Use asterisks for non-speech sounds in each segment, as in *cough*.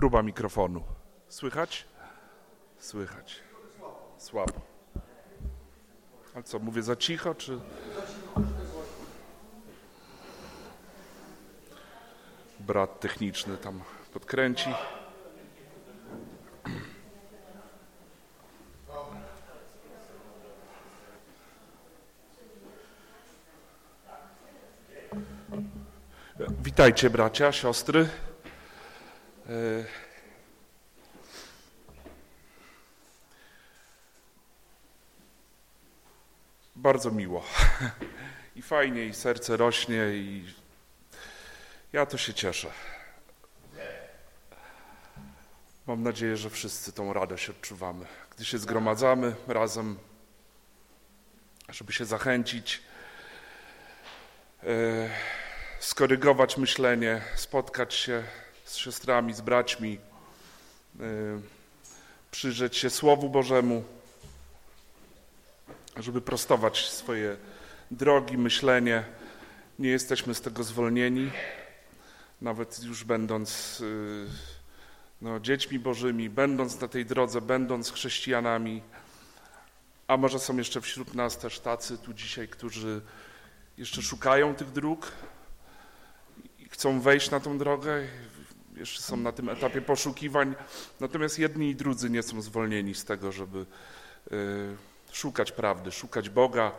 Próba mikrofonu. Słychać? Słychać. Słabo. A co, mówię za cicho, czy... Brat techniczny tam podkręci. Witajcie bracia, siostry. Bardzo miło. *laughs* I fajnie, i serce rośnie, i ja to się cieszę. Mam nadzieję, że wszyscy tą radość odczuwamy, gdy się zgromadzamy razem, żeby się zachęcić, e, skorygować myślenie, spotkać się z siostrami, z braćmi, y, przyjrzeć się Słowu Bożemu, żeby prostować swoje drogi, myślenie. Nie jesteśmy z tego zwolnieni, nawet już będąc y, no, dziećmi Bożymi, będąc na tej drodze, będąc chrześcijanami, a może są jeszcze wśród nas też tacy tu dzisiaj, którzy jeszcze szukają tych dróg i chcą wejść na tą drogę, jeszcze są na tym etapie poszukiwań, natomiast jedni i drudzy nie są zwolnieni z tego, żeby y, szukać prawdy, szukać Boga,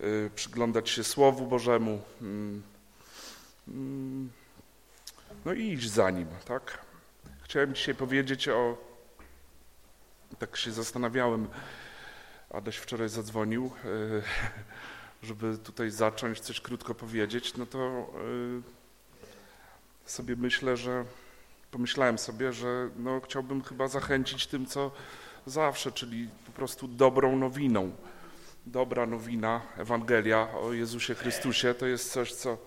y, przyglądać się Słowu Bożemu, mm, mm, no i iść za Nim, tak? Chciałem dzisiaj powiedzieć o, tak się zastanawiałem, Adaś wczoraj zadzwonił, y, żeby tutaj zacząć coś krótko powiedzieć, no to sobie myślę, że pomyślałem sobie, że no, chciałbym chyba zachęcić tym, co zawsze, czyli po prostu dobrą nowiną. Dobra nowina, Ewangelia o Jezusie Chrystusie to jest coś, co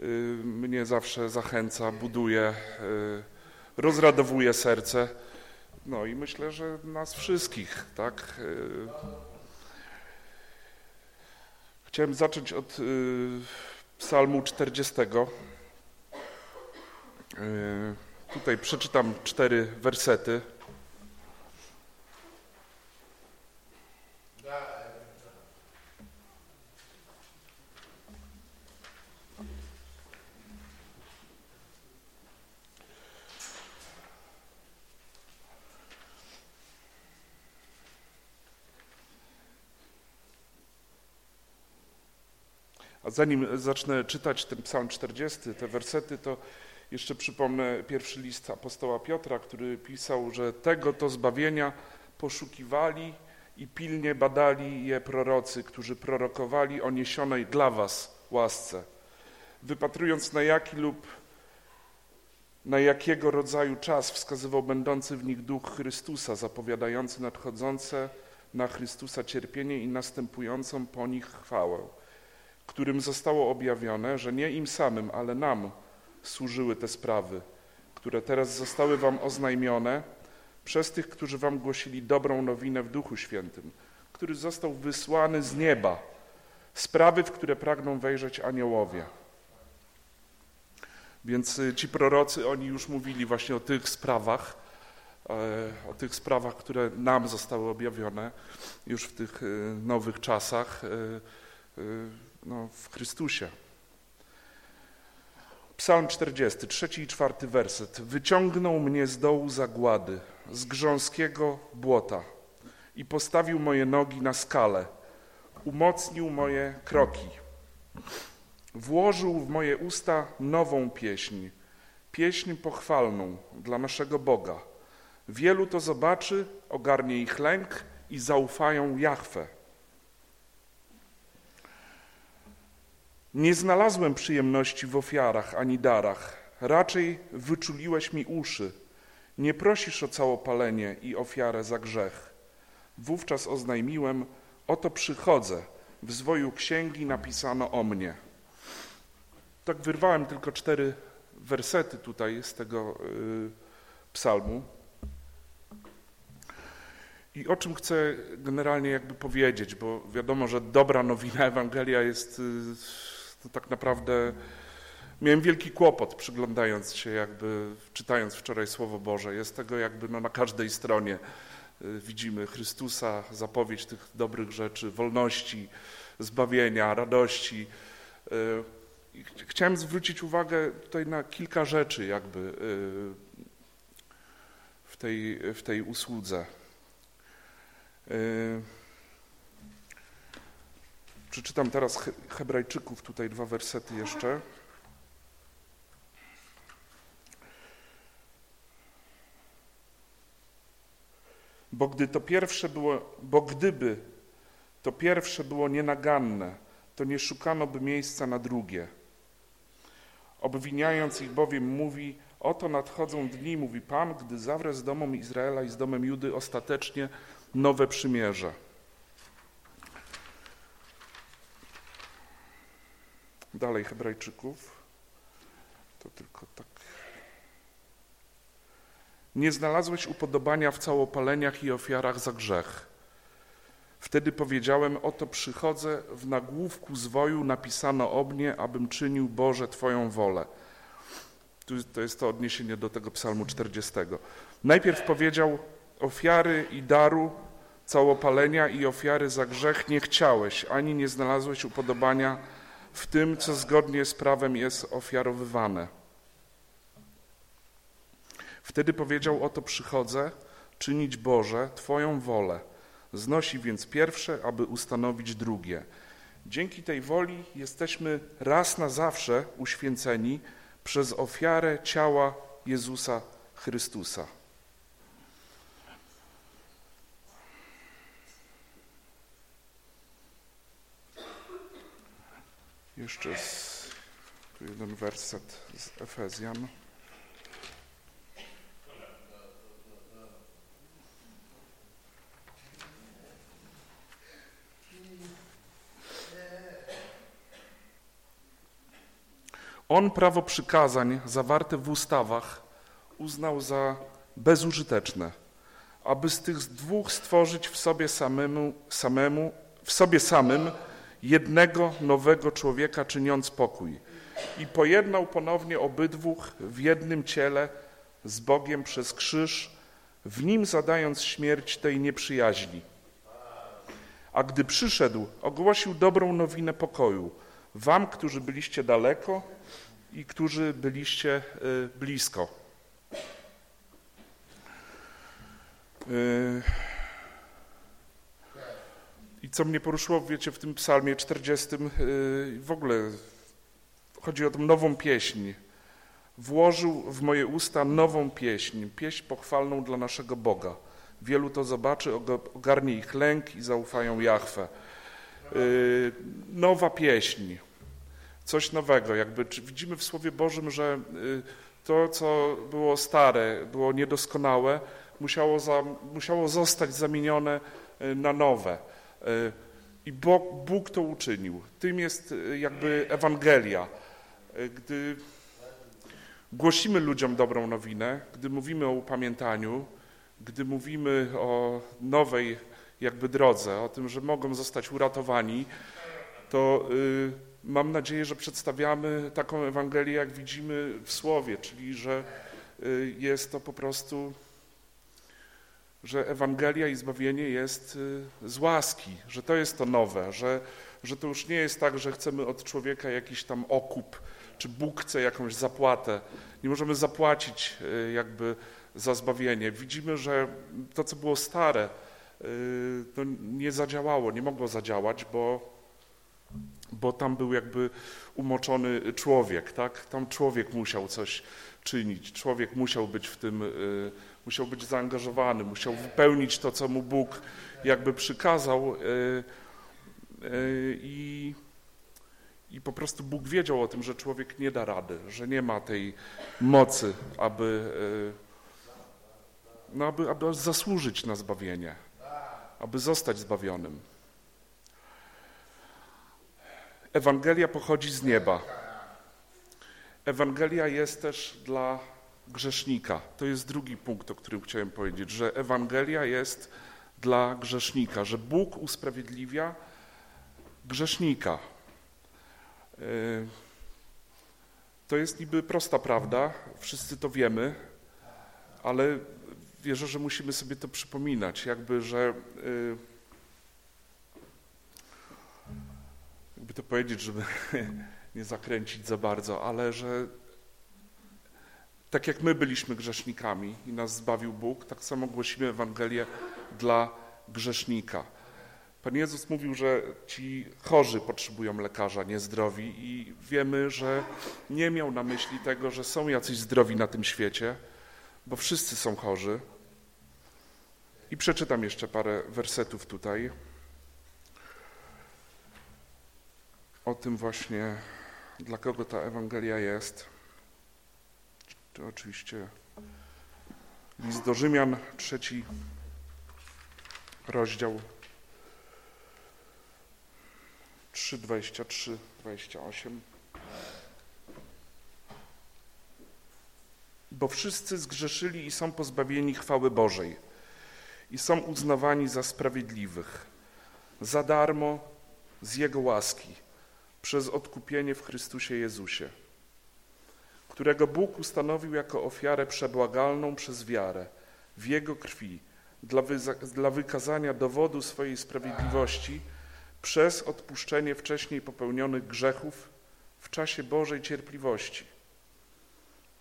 y, mnie zawsze zachęca, buduje, y, rozradowuje serce. No i myślę, że nas wszystkich, tak? Y, chciałem zacząć od psalmu 40. Yy, tutaj przeczytam cztery wersety. A zanim zacznę czytać ten psalm 40, te wersety, to jeszcze przypomnę pierwszy list apostoła Piotra, który pisał, że tego to zbawienia poszukiwali i pilnie badali je prorocy, którzy prorokowali o niesionej dla was łasce, wypatrując na jaki lub na jakiego rodzaju czas wskazywał będący w nich duch Chrystusa, zapowiadający nadchodzące na Chrystusa cierpienie i następującą po nich chwałę, którym zostało objawione, że nie im samym, ale nam, służyły te sprawy, które teraz zostały wam oznajmione przez tych, którzy wam głosili dobrą nowinę w Duchu Świętym, który został wysłany z nieba, sprawy, w które pragną wejrzeć aniołowie. Więc y, ci prorocy, oni już mówili właśnie o tych sprawach, e, o tych sprawach, które nam zostały objawione już w tych y, nowych czasach y, no, w Chrystusie. Psalm 40, trzeci i czwarty werset. Wyciągnął mnie z dołu zagłady, z grząskiego błota i postawił moje nogi na skalę, umocnił moje kroki. Włożył w moje usta nową pieśń, pieśń pochwalną dla naszego Boga. Wielu to zobaczy, ogarnie ich lęk i zaufają Jahwe. Nie znalazłem przyjemności w ofiarach ani darach, raczej wyczuliłeś mi uszy. Nie prosisz o całopalenie i ofiarę za grzech. Wówczas oznajmiłem, oto przychodzę, w zwoju księgi napisano o mnie. Tak wyrwałem tylko cztery wersety tutaj z tego y, psalmu. I o czym chcę generalnie jakby powiedzieć, bo wiadomo, że dobra nowina Ewangelia jest y, to tak naprawdę Miałem wielki kłopot przyglądając się, jakby czytając wczoraj Słowo Boże. Jest tego jakby no, na każdej stronie. Y, widzimy Chrystusa, zapowiedź tych dobrych rzeczy, wolności, zbawienia, radości. Y, chciałem zwrócić uwagę tutaj na kilka rzeczy jakby y, w tej, w tej usłudze. Przeczytam teraz Hebrajczyków, tutaj dwa wersety jeszcze. Bo gdy to pierwsze było, bo gdyby to pierwsze było nienaganne, to nie szukano by miejsca na drugie. Obwiniając ich bowiem mówi, oto nadchodzą dni, mówi Pan, gdy zawrę z domem Izraela i z domem Judy ostatecznie nowe przymierze. Dalej Hebrajczyków. To tylko tak. Nie znalazłeś upodobania w całopaleniach i ofiarach za grzech. Wtedy powiedziałem, oto przychodzę, w nagłówku zwoju napisano o mnie, abym czynił Boże Twoją wolę. Tu, to jest to odniesienie do tego psalmu 40. Najpierw powiedział, ofiary i daru, całopalenia i ofiary za grzech nie chciałeś, ani nie znalazłeś upodobania w tym, co zgodnie z prawem jest ofiarowywane. Wtedy powiedział: Oto przychodzę, czynić Boże Twoją wolę. Znosi więc pierwsze, aby ustanowić drugie. Dzięki tej woli jesteśmy raz na zawsze uświęceni przez ofiarę ciała Jezusa Chrystusa. Jeszcze z, tu jeden werset z Efezjan. On prawo przykazań zawarte w ustawach uznał za bezużyteczne, aby z tych dwóch stworzyć w sobie samemu, samemu w sobie samym jednego nowego człowieka, czyniąc pokój. I pojednał ponownie obydwóch w jednym ciele z Bogiem przez krzyż, w nim zadając śmierć tej nieprzyjaźni. A gdy przyszedł, ogłosił dobrą nowinę pokoju, wam, którzy byliście daleko i którzy byliście y, blisko. Y, I co mnie poruszyło, wiecie, w tym psalmie 40 y, w ogóle chodzi o tą nową pieśń. Włożył w moje usta nową pieśń, pieśń pochwalną dla naszego Boga. Wielu to zobaczy, ogarnie ich lęk i zaufają Jachwę. Nowa pieśń, coś nowego. Jakby widzimy w Słowie Bożym, że to, co było stare, było niedoskonałe, musiało, za, musiało zostać zamienione na nowe. I Bóg, to uczynił. Tym jest jakby Ewangelia. Gdy głosimy ludziom dobrą nowinę, gdy mówimy o upamiętaniu, gdy mówimy o nowej jakby drodze, o tym, że mogą zostać uratowani, to y, mam nadzieję, że przedstawiamy taką Ewangelię, jak widzimy w Słowie, czyli że y, jest to po prostu, że Ewangelia i zbawienie jest y, z łaski, że to jest to nowe, że, że to już nie jest tak, że chcemy od człowieka jakiś tam okup, czy Bóg chce jakąś zapłatę. Nie możemy zapłacić jakby za zbawienie. Widzimy, że to, co było stare, no nie zadziałało, nie mogło zadziałać, bo bo tam był jakby umoczony człowiek, tak? Tam człowiek musiał coś czynić, człowiek musiał być w tym, y, musiał być zaangażowany, musiał wypełnić to, co mu Bóg jakby przykazał y, y, i, i po prostu Bóg wiedział o tym, że człowiek nie da rady, że nie ma tej mocy, aby, no, aby, aby zasłużyć na zbawienie, aby zostać zbawionym. Ewangelia pochodzi z nieba. Ewangelia jest też dla grzesznika. To jest drugi punkt, o którym chciałem powiedzieć, że Ewangelia jest dla grzesznika, że Bóg usprawiedliwia grzesznika. To jest niby prosta prawda, wszyscy to wiemy, ale wierzę, że musimy sobie to przypominać, jakby, że y, jakby to powiedzieć, żeby *laughs* nie zakręcić za bardzo, ale że tak jak my byliśmy grzesznikami i nas zbawił Bóg, tak samo głosimy Ewangelię dla grzesznika. Pan Jezus mówił, że ci chorzy potrzebują lekarza, nie zdrowi i wiemy, że nie miał na myśli tego, że są jacyś zdrowi na tym świecie, bo wszyscy są chorzy. I przeczytam jeszcze parę wersetów tutaj. O tym właśnie, dla kogo ta Ewangelia jest. To oczywiście list do Rzymian, trzeci rozdział 3, 23, 28. Bo wszyscy zgrzeszyli i są pozbawieni chwały Bożej i są uznawani za sprawiedliwych, za darmo z Jego łaski, przez odkupienie w Chrystusie Jezusie, którego Bóg ustanowił jako ofiarę przebłagalną przez wiarę w Jego krwi, dla, dla wykazania dowodu swojej sprawiedliwości przez odpuszczenie wcześniej popełnionych grzechów w czasie Bożej cierpliwości,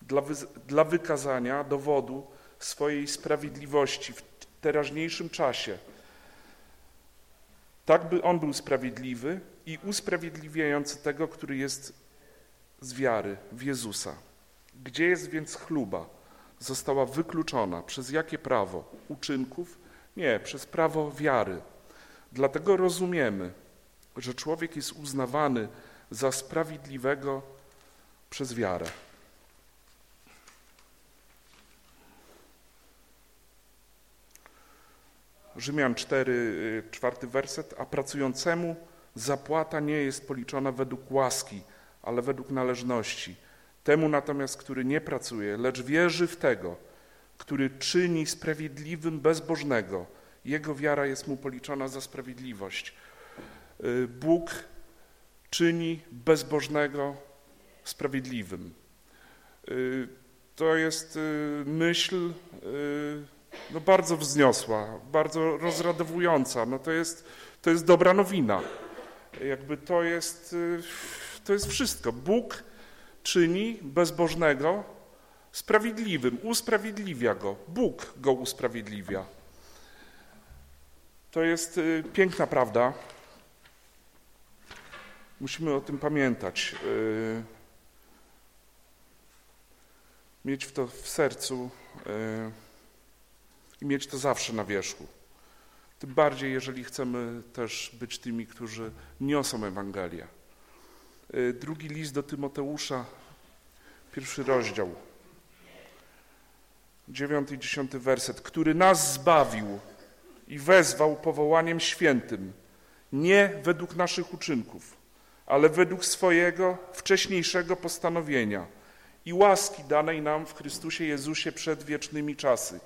dla, wy, dla wykazania dowodu swojej sprawiedliwości w teraźniejszym czasie, tak by On był sprawiedliwy i usprawiedliwiający tego, który jest z wiary w Jezusa. Gdzie jest więc chluba? Została wykluczona. Przez jakie prawo? Uczynków? Nie, przez prawo wiary. Dlatego rozumiemy, że człowiek jest uznawany za sprawiedliwego przez wiarę. Rzymian 4, czwarty werset, a pracującemu zapłata nie jest policzona według łaski, ale według należności. Temu natomiast, który nie pracuje, lecz wierzy w tego, który czyni sprawiedliwym bezbożnego, jego wiara jest mu policzona za sprawiedliwość. Y, Bóg czyni bezbożnego sprawiedliwym. Y, to jest y, myśl no bardzo wzniosła, bardzo rozradowująca. No to, jest, to jest dobra nowina. Jakby to jest, to jest wszystko. Bóg czyni bezbożnego sprawiedliwym, usprawiedliwia go. Bóg go usprawiedliwia. To jest y, piękna prawda. Musimy o tym pamiętać. Y, mieć w to w sercu y, i mieć to zawsze na wierzchu. Tym bardziej, jeżeli chcemy też być tymi, którzy niosą Ewangelię. Drugi list do Tymoteusza, pierwszy rozdział, dziewiąty i dziesiąty werset, który nas zbawił i wezwał powołaniem świętym, nie według naszych uczynków, ale według swojego wcześniejszego postanowienia i łaski danej nam w Chrystusie Jezusie przed wiecznymi czasy,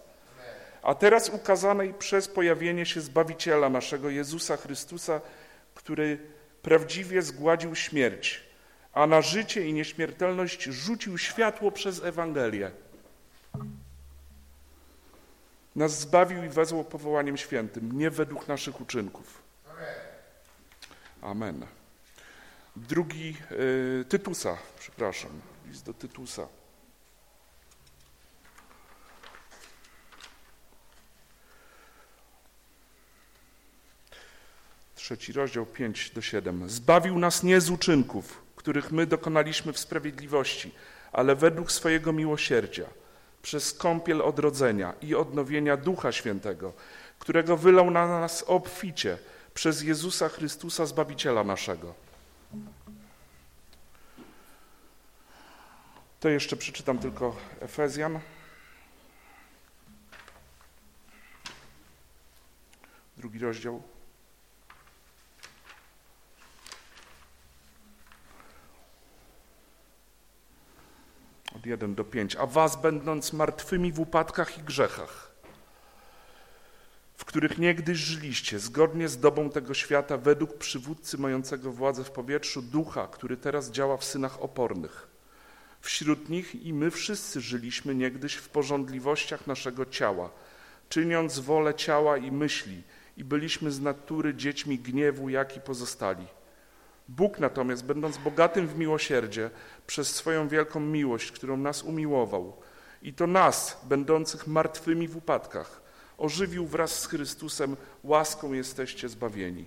a teraz ukazanej przez pojawienie się Zbawiciela naszego Jezusa Chrystusa, który prawdziwie zgładził śmierć, a na życie i nieśmiertelność rzucił światło przez Ewangelię nas zbawił i wezwał powołaniem świętym, nie według naszych uczynków. Amen. Drugi, y, Tytusa, przepraszam, list do Tytusa. Trzeci rozdział, 5 do 7. Zbawił nas nie z uczynków, których my dokonaliśmy w sprawiedliwości, ale według swojego miłosierdzia – przez kąpiel odrodzenia i odnowienia Ducha Świętego, którego wylał na nas obficie przez Jezusa Chrystusa, Zbawiciela naszego. To jeszcze przeczytam tylko Efezjan. Drugi rozdział. Od 1 do 5, a was będąc martwymi w upadkach i grzechach, w których niegdyś żyliście, zgodnie z dobą tego świata, według przywódcy mającego władzę w powietrzu, ducha, który teraz działa w synach opornych, Wśród nich i my wszyscy żyliśmy niegdyś w porządliwościach naszego ciała, czyniąc wolę ciała i myśli, i byliśmy z natury dziećmi gniewu, jak i pozostali. Bóg natomiast, będąc bogatym w miłosierdzie, przez swoją wielką miłość, którą nas umiłował, i to nas, będących martwymi w upadkach, ożywił wraz z Chrystusem, łaską jesteście zbawieni.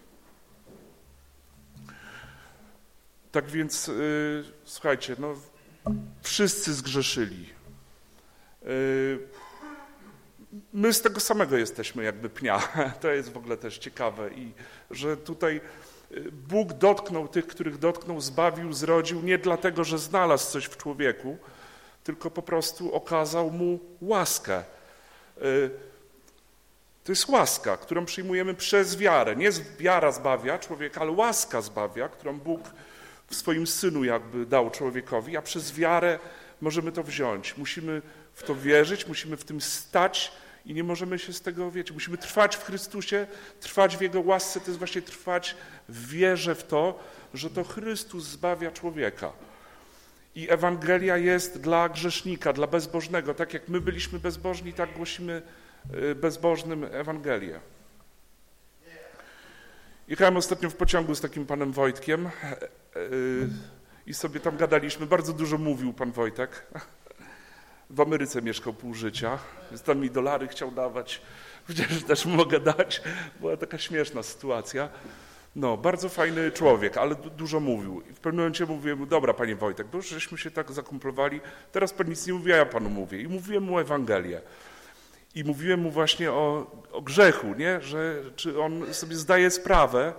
Tak więc, yy, słuchajcie, no, wszyscy zgrzeszyli. Yy, my z tego samego jesteśmy jakby pnia. *laughs* To jest w ogóle też ciekawe i że tutaj y, Bóg dotknął tych, których dotknął, zbawił, zrodził nie dlatego, że znalazł coś w człowieku, tylko po prostu okazał mu łaskę. Y, to jest łaska, którą przyjmujemy przez wiarę. Nie wiara zbawia człowieka, ale łaska zbawia, którą Bóg w swoim Synu jakby dał człowiekowi, a przez wiarę możemy to wziąć. Musimy w to wierzyć, musimy w tym stać i nie możemy się z tego, wiecie, musimy trwać w Chrystusie, trwać w Jego łasce, to jest właśnie trwać w wierze w to, że to Chrystus zbawia człowieka. I Ewangelia jest dla grzesznika, dla bezbożnego. Tak jak my byliśmy bezbożni, tak głosimy y, bezbożnym Ewangelię. Jechałem ostatnio w pociągu z takim panem Wojtkiem y, y, i sobie tam gadaliśmy. Bardzo dużo mówił pan Wojtek. W Ameryce mieszkał pół życia, więc tam mi dolary chciał dawać. *laughs* Że też mogę dać. Była taka śmieszna sytuacja. No, bardzo fajny człowiek, ale du dużo mówił. I w pewnym momencie mówiłem mu, dobra, panie Wojtek, bo żeśmy się tak zakumplowali, teraz pan nic nie mówi, a ja panu mówię. I mówiłem mu Ewangelię. I mówiłem mu właśnie o, o grzechu, nie? że czy on sobie zdaje sprawę,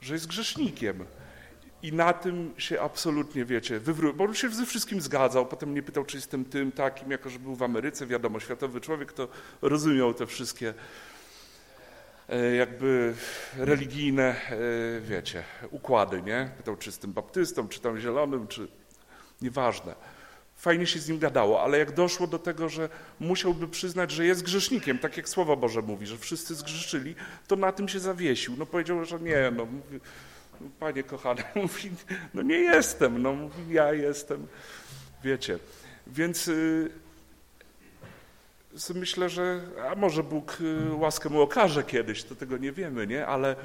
że jest grzesznikiem. I na tym się absolutnie, wiecie, wywrócił, bo on się ze wszystkim zgadzał, potem mnie pytał, czy jestem tym, takim, jako że był w Ameryce, wiadomo, światowy człowiek, to rozumiał te wszystkie e, jakby religijne, e, wiecie, układy, nie? Pytał, czy jestem baptystą, czy tam zielonym, czy nieważne. Fajnie się z nim gadało, ale jak doszło do tego, że musiałby przyznać, że jest grzesznikiem, tak jak Słowo Boże mówi, że wszyscy zgrzeszyli, to na tym się zawiesił. No powiedział, że nie, no Panie kochany, *laughs* mówi, no nie jestem, no mówi, ja jestem, wiecie. Więc y, myślę, że a może Bóg y, łaskę mu okaże kiedyś, to tego nie wiemy, nie? Ale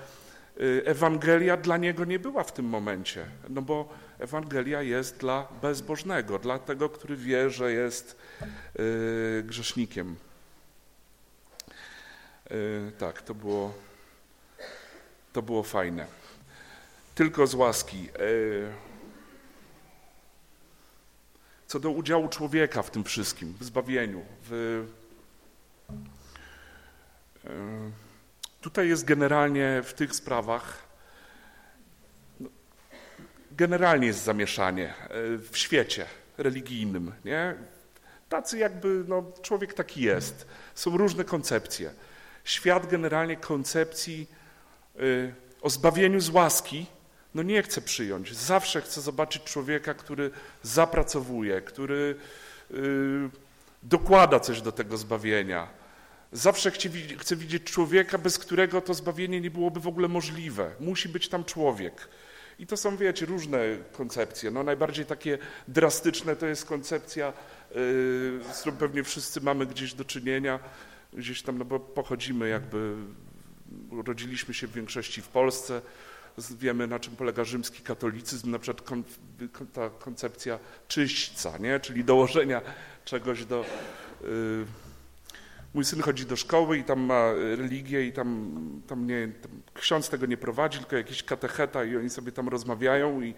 y, Ewangelia dla niego nie była w tym momencie, no bo Ewangelia jest dla bezbożnego, dla tego, który wie, że jest y, grzesznikiem. Y, tak, to było, to było fajne tylko z łaski. E, co do udziału człowieka w tym wszystkim, w zbawieniu, w... E, tutaj jest generalnie w tych sprawach, no, generalnie jest zamieszanie e, w świecie religijnym, nie? Tacy jakby, no, człowiek taki jest. Są różne koncepcje. Świat generalnie koncepcji o zbawieniu z łaski no nie chce przyjąć. Zawsze chce zobaczyć człowieka, który zapracowuje, który yy, dokłada coś do tego zbawienia. Zawsze chce widzieć człowieka, bez którego to zbawienie nie byłoby w ogóle możliwe. Musi być tam człowiek. I to są, wiecie, różne koncepcje. No, najbardziej takie drastyczne to jest koncepcja, yy, z którą pewnie wszyscy mamy gdzieś do czynienia, gdzieś tam, no bo pochodzimy jakby, urodziliśmy się w większości w Polsce, wiemy na czym polega rzymski katolicyzm, na przykład kon, ta koncepcja czyśćca, nie? czyli dołożenia czegoś do... Y, mój syn chodzi do szkoły i tam ma religię i tam, tam nie, tam ksiądz tego nie prowadzi, tylko jakiś katecheta i oni sobie tam rozmawiają i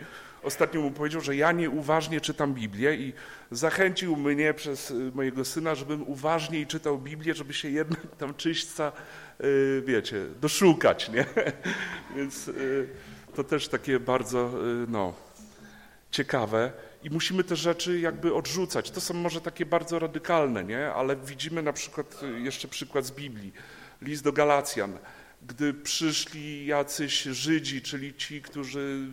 ostatnio mu powiedział, że ja nieuważnie czytam Biblię i zachęcił mnie przez y, mojego syna, żebym uważniej czytał Biblię, żeby się jednak tam czyśćca Y, wiecie, doszukać, nie? *laughs* Więc y, to też takie bardzo, no, ciekawe. I musimy te rzeczy jakby odrzucać. To są może takie bardzo radykalne, nie? Ale widzimy na przykład, jeszcze przykład z Biblii, list do Galacjan, gdy przyszli jacyś Żydzi, czyli ci, którzy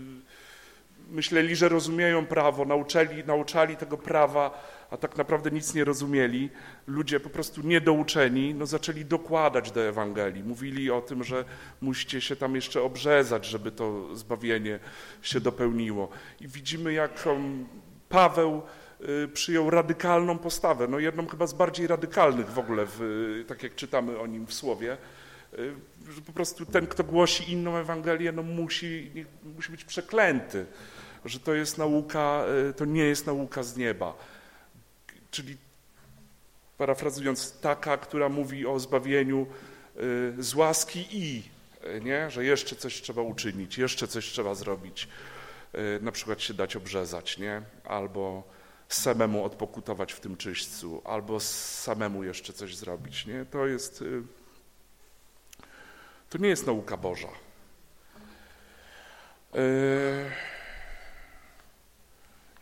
myśleli, że rozumieją prawo, nauczali, nauczali tego prawa, a tak naprawdę nic nie rozumieli, ludzie po prostu niedouczeni, no zaczęli dokładać do Ewangelii. Mówili o tym, że musicie się tam jeszcze obrzezać, żeby to zbawienie się dopełniło. I widzimy, jak Paweł y, przyjął radykalną postawę, no jedną chyba z bardziej radykalnych w ogóle, w, tak jak czytamy o nim w Słowie, y, że po prostu ten, kto głosi inną Ewangelię, no musi, musi być przeklęty, że to jest nauka, to nie jest nauka z nieba. Czyli parafrazując, taka, która mówi o zbawieniu z łaski i, nie? że jeszcze coś trzeba uczynić, jeszcze coś trzeba zrobić. Na przykład się dać obrzezać, nie? albo samemu odpokutować w tym czyśćcu, albo samemu jeszcze coś zrobić. Nie? To jest, to nie jest nauka Boża. Y,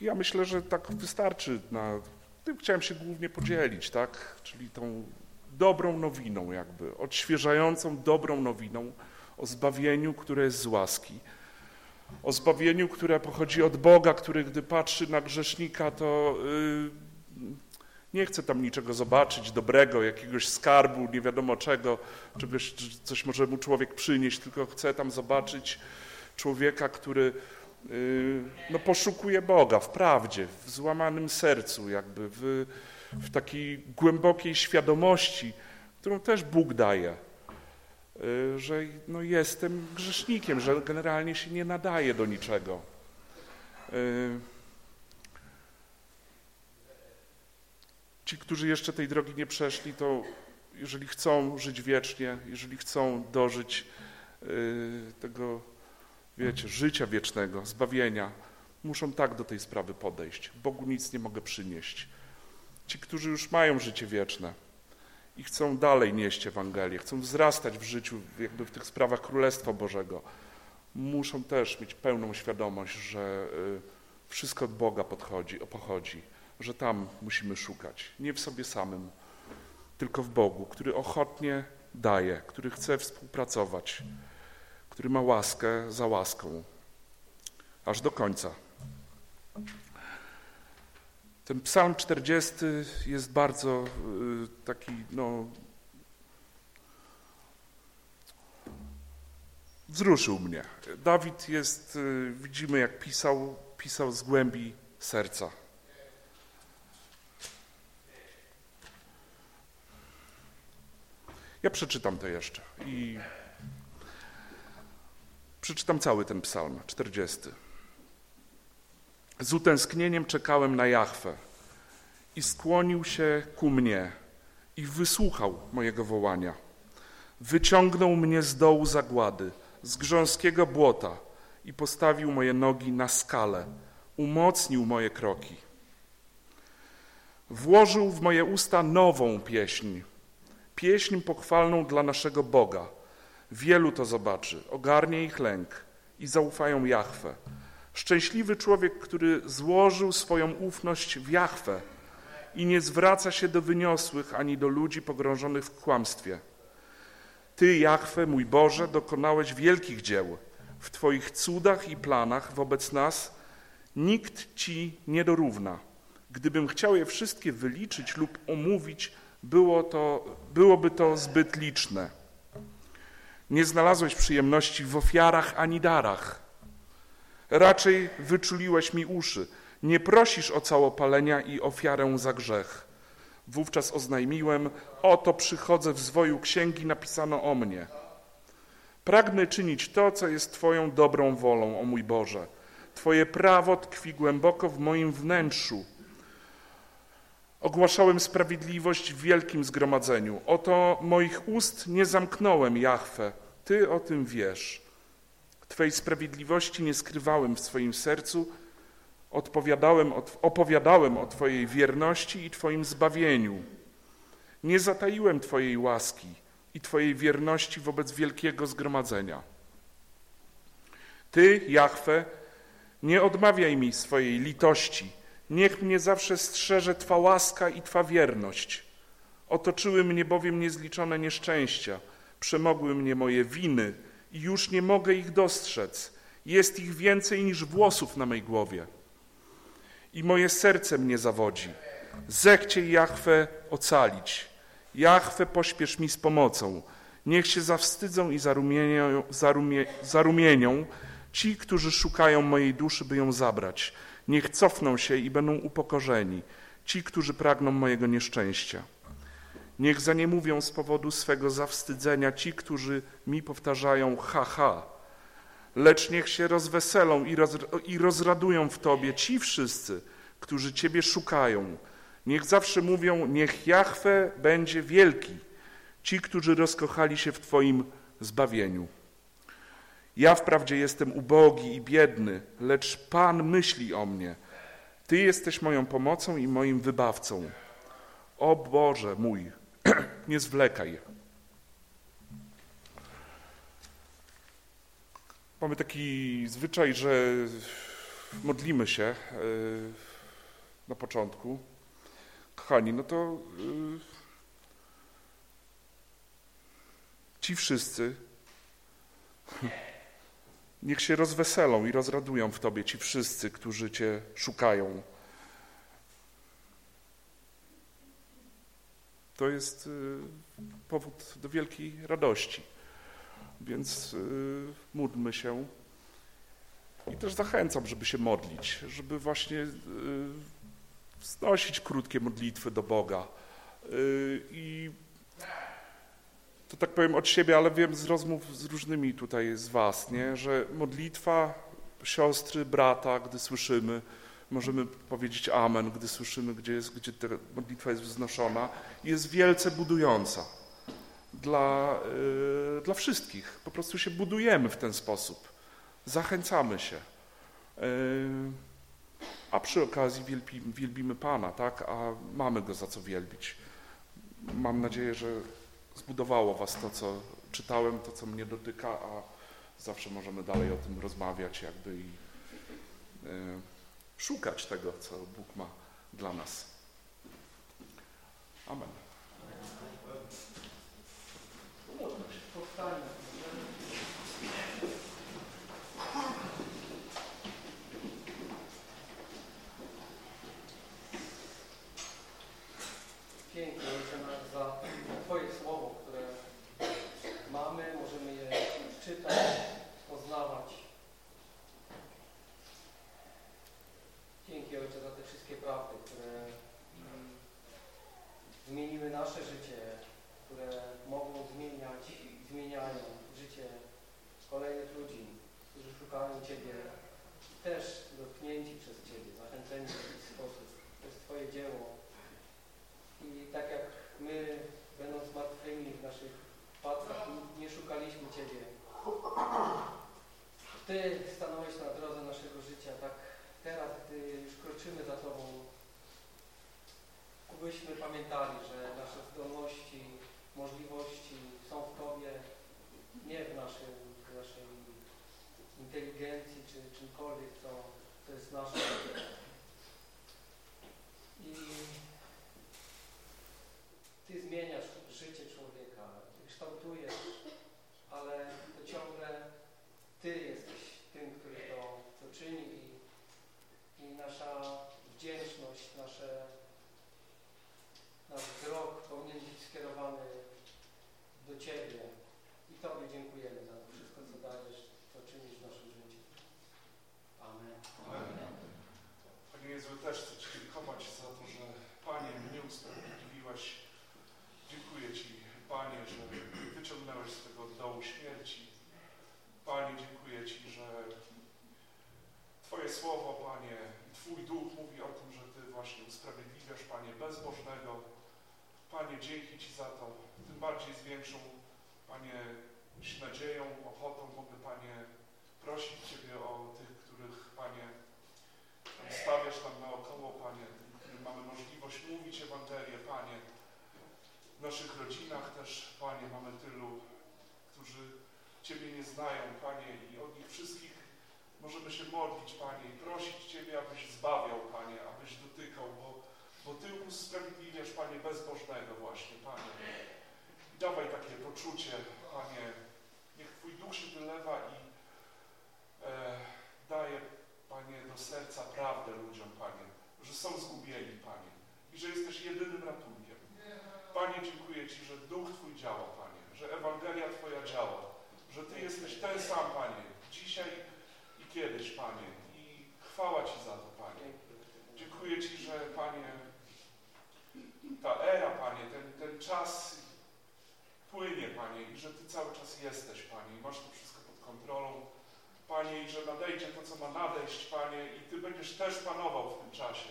ja myślę, że tak wystarczy. Na, tym chciałem się głównie podzielić, tak? czyli tą dobrą nowiną jakby, odświeżającą dobrą nowiną o zbawieniu, które jest z łaski o zbawieniu, które pochodzi od Boga, który gdy patrzy na grzesznika, to yy, nie chce tam niczego zobaczyć dobrego, jakiegoś skarbu, nie wiadomo czego, czegoś, coś może mu człowiek przynieść, tylko chce tam zobaczyć człowieka, który no, poszukuje Boga w prawdzie, w złamanym sercu, jakby w, w takiej głębokiej świadomości, którą też Bóg daje. Y, że no jestem grzesznikiem, że generalnie się nie nadaje do niczego. Y, ci, którzy jeszcze tej drogi nie przeszli, to jeżeli chcą żyć wiecznie, jeżeli chcą dożyć y, tego, wiecie, życia wiecznego, zbawienia, muszą tak do tej sprawy podejść. Bogu nic nie mogę przynieść. Ci, którzy już mają życie wieczne, i chcą dalej nieść Ewangelię, chcą wzrastać w życiu, jakby w tych sprawach Królestwa Bożego, muszą też mieć pełną świadomość, że y, wszystko od Boga podchodzi, pochodzi, że tam musimy szukać, nie w sobie samym, tylko w Bogu, który ochotnie daje, który chce współpracować, który ma łaskę za łaską, aż do końca. Ten psalm 40 jest bardzo y, taki, no, wzruszył mnie. Dawid jest, y, widzimy jak pisał, pisał z głębi serca. Ja przeczytam to jeszcze i przeczytam cały ten psalm, 40. Z utęsknieniem czekałem na Jahwe i skłonił się ku mnie i wysłuchał mojego wołania. Wyciągnął mnie z dołu zagłady, z grząskiego błota i postawił moje nogi na skalę, umocnił moje kroki. Włożył w moje usta nową pieśń, pieśń pochwalną dla naszego Boga. Wielu to zobaczy, ogarnie ich lęk i zaufają Jahwe Szczęśliwy człowiek, który złożył swoją ufność w Jahwe i nie zwraca się do wyniosłych ani do ludzi pogrążonych w kłamstwie. Ty, Jahwe, mój Boże, dokonałeś wielkich dzieł. W Twoich cudach i planach wobec nas nikt Ci nie dorówna. Gdybym chciał je wszystkie wyliczyć lub omówić, było to, byłoby to zbyt liczne. Nie znalazłeś przyjemności w ofiarach ani darach Raczej wyczuliłeś mi uszy. Nie prosisz o całopalenia i ofiarę za grzech. Wówczas oznajmiłem, oto przychodzę w zwoju księgi, napisano o mnie. Pragnę czynić to, co jest Twoją dobrą wolą, o mój Boże. Twoje prawo tkwi głęboko w moim wnętrzu. Ogłaszałem sprawiedliwość w wielkim zgromadzeniu. Oto moich ust nie zamknąłem, Jahwe. Ty o tym wiesz. Twej sprawiedliwości nie skrywałem w swoim sercu, odpowiadałem, opowiadałem o Twojej wierności i Twoim zbawieniu. Nie zataiłem Twojej łaski i Twojej wierności wobec wielkiego zgromadzenia. Ty, Jahwe, nie odmawiaj mi swojej litości. Niech mnie zawsze strzeże Twa łaska i Twa wierność. Otoczyły mnie bowiem niezliczone nieszczęścia, Przemogły mnie moje winy i już nie mogę ich dostrzec. Jest ich więcej niż włosów na mej głowie. I moje serce mnie zawodzi. Zechciej Jachwę ocalić. Jachwę pośpiesz mi z pomocą. Niech się zawstydzą i zarumienią, zarumie, zarumienią ci, którzy szukają mojej duszy, by ją zabrać. Niech cofną się i będą upokorzeni ci, którzy pragną mojego nieszczęścia. Niech za nie mówią z powodu swego zawstydzenia ci, którzy mi powtarzają ha, ha. Lecz niech się rozweselą i, roz, i rozradują w Tobie ci wszyscy, którzy Ciebie szukają. Niech zawsze mówią, niech Jahwe będzie wielki, ci, którzy rozkochali się w Twoim zbawieniu. Ja wprawdzie jestem ubogi i biedny, lecz Pan myśli o mnie. Ty jesteś moją pomocą i moim wybawcą. O Boże mój, *clears throat* nie zwlekaj. Mamy taki zwyczaj, że modlimy się e, na początku. Kochani, no to e, ci wszyscy niech się rozweselą i rozradują w Tobie ci wszyscy, którzy Cię szukają. to jest y, powód do wielkiej radości. Więc y, módlmy się i też zachęcam, żeby się modlić, żeby właśnie y, znosić krótkie modlitwy do Boga. I to tak powiem od siebie, ale wiem z rozmów z różnymi tutaj z Was, nie? że modlitwa siostry, brata, gdy słyszymy, możemy powiedzieć Amen, gdy słyszymy, gdzie, jest, gdzie ta modlitwa jest wznoszona, jest wielce budująca dla, yy, dla wszystkich. Po prostu się budujemy w ten sposób, zachęcamy się. Yy, a przy okazji wielbi, wielbimy Pana, tak? A mamy Go za co wielbić. Mam nadzieję, że zbudowało Was to, co czytałem, to, co mnie dotyka, a zawsze możemy dalej o tym rozmawiać jakby i yy, szukać tego, co Bóg ma dla nas. Amen. Amen. kolejnych ludzi, którzy szukają Ciebie, też dotknięci przez Ciebie, zachęceni w jakiś sposób. To jest Twoje dzieło. I tak jak my, będąc martwymi w naszych patrach, nie szukaliśmy Ciebie. Ty stanąłeś na drodze naszego życia, tak teraz, gdy już kroczymy za Tobą, byśmy pamiętali, że nasze zdolności, możliwości są w Tobie, nie w naszym naszej inteligencji czy czymkolwiek, to, to jest nasze. I Ty zmieniasz życie człowieka, Ty kształtujesz, ale to ciągle Ty jesteś tym, który to, to czyni i, i nasza wdzięczność, nasze, nasz wzrok powinien być skierowany do Ciebie. Tobie dziękujemy za to wszystko, co dajesz, co czynisz w naszym życiu. Amen. Amen. Panie Jezu, też chcę Ci dziękować za to, że Panie mnie usprawiedliwiłaś. Dziękuję Ci, Panie, że wyciągnąłeś z tego dołu śmierci. Panie, dziękuję Ci, że Twoje słowo, Panie, Twój duch mówi o tym, że Ty właśnie usprawiedliwiasz, Panie, bezbożnego. Panie, dzięki Ci za to. Tym bardziej z większą, Panie, z nadzieją, ochotą mogę, Panie, prosić Ciebie o tych, których, Panie, stawiasz nam naokoło, Panie, mamy możliwość mówić Ewangelię, Panie. W naszych rodzinach też, Panie, mamy tylu, którzy Ciebie nie znają, Panie, i od nich wszystkich możemy się modlić, Panie, i prosić Ciebie, abyś zbawiał, Panie, abyś dotykał, bo, bo Ty usprawiedliwiasz, Panie, bezbożnego właśnie, Panie. I dawaj takie poczucie Panie, niech Twój Duch się wylewa i e, daje, Panie, do serca prawdę ludziom, Panie, że są zgubieni, Panie, i że jesteś jedynym ratunkiem. Panie, dziękuję Ci, że Duch Twój działa, Panie, że Ewangelia Twoja działa, że Ty jesteś ten sam, Panie, dzisiaj i kiedyś, Panie. I chwała Ci za to, Panie. Dziękuję Ci, że, Panie, ta era, Panie, ten, ten czas płynie, Panie, i że Ty cały czas jesteś, Panie, i masz to wszystko pod kontrolą, Panie, i że nadejdzie to, co ma nadejść, Panie, i Ty będziesz też panował w tym czasie.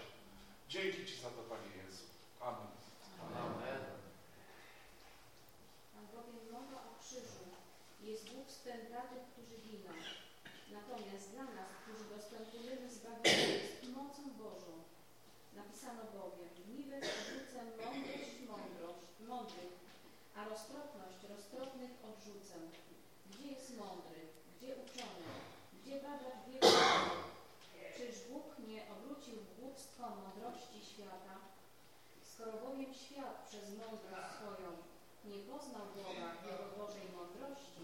Dzięki Ci za to, Panie Jezu. Amen. Amen. Albowiem mowa o krzyżu jest dla tych, którzy giną. Natomiast dla nas, którzy dostępujemy zbawienia, jest mocą Bożą. Napisano bowiem, niby odrzucę mądrość mądrość, mądrych, a roztropność roztropnych odrzucę. Gdzie jest mądry? Gdzie uczony? Gdzie badacz wieku? Czyż Bóg nie obrócił głupstwo mądrości świata? Skoro bowiem świat przez mądrość swoją nie poznał Boga Jego Bożej mądrości,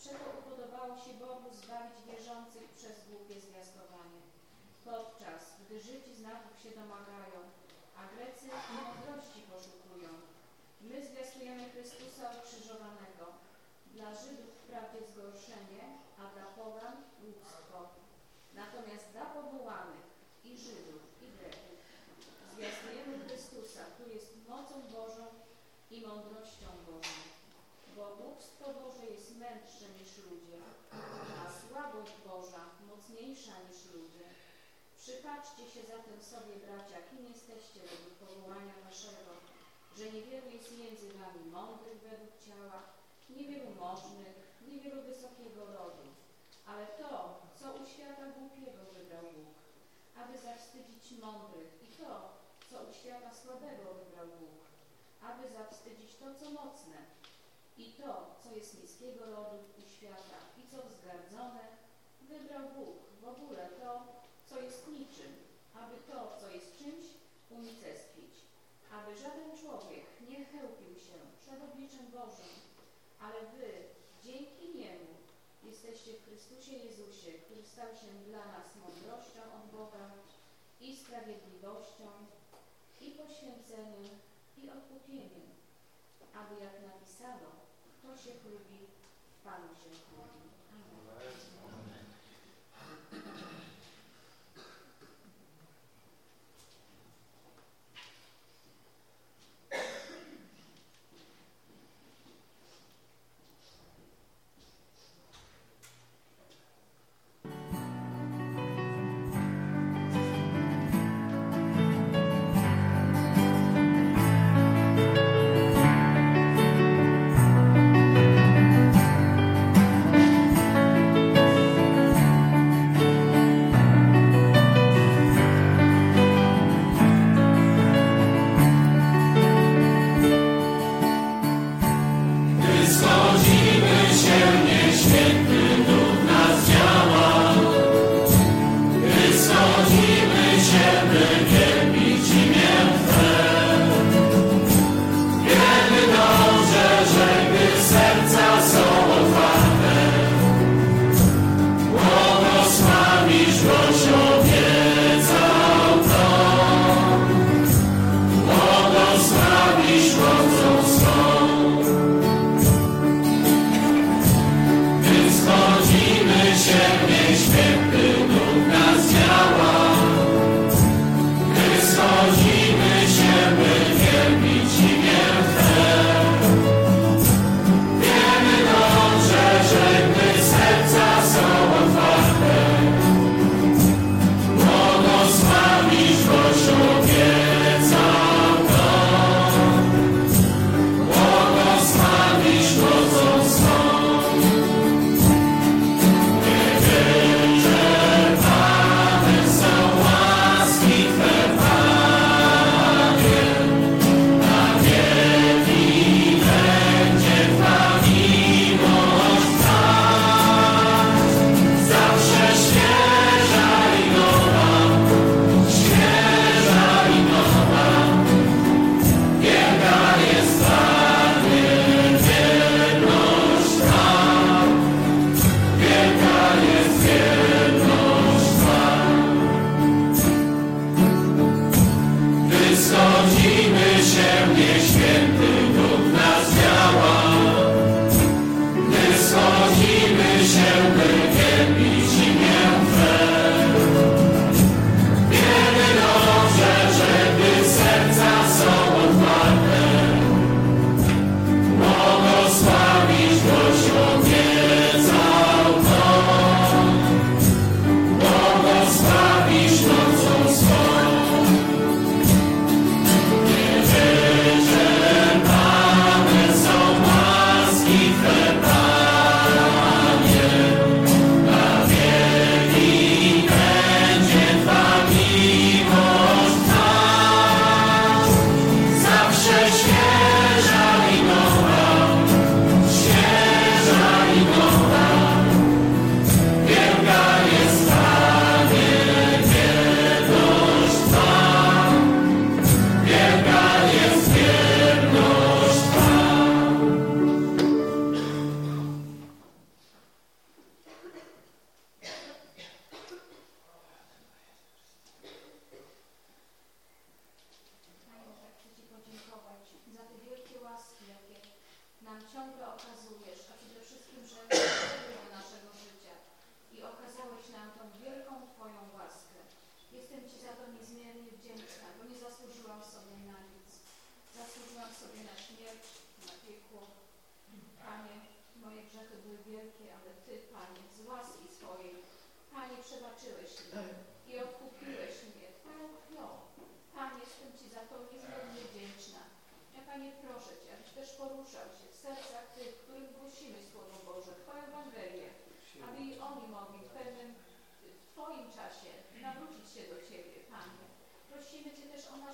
przeto upodobało się Bogu zbawić wierzących przez głupie zwiastowanie. Podczas gdy Żydzi znaków się domagają, a Grecy mądrości poszukują. My zwiastujemy Chrystusa ukrzyżowanego. Dla Żydów wprawdzie zgorszenie, a dla pogan głupstwo. Natomiast dla powołanych i Żydów, i Greków zwiastujemy Chrystusa, który jest mocą Bożą i mądrością Bożą. Bo głupstwo Boże jest mędrsze niż ludzie, a słabość Boża mocniejsza niż ludzie. Przypatrzcie się zatem sobie, bracia, kim jesteście według powołania waszego, że niewielu jest między wami mądrych według ciała, niewielu możnych, niewielu wysokiego rodu. Ale to, co u świata głupiego wybrał Bóg, aby zawstydzić mądrych i to, co u świata słabego wybrał Bóg, aby zawstydzić to, co mocne i to, co jest niskiego rodu u świata i co wzgardzone, wybrał Bóg w ogóle to, co jest niczym, aby to, co jest czymś, unicestwić, aby żaden człowiek nie chełpił się przed obliczem Bożym, ale wy dzięki Niemu jesteście w Chrystusie Jezusie, który stał się dla nas mądrością od Boga i sprawiedliwością, i poświęceniem, i odkupieniem, aby jak napisano, kto się chlubi, Panu się chlubi. Amen.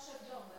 Nasze domy,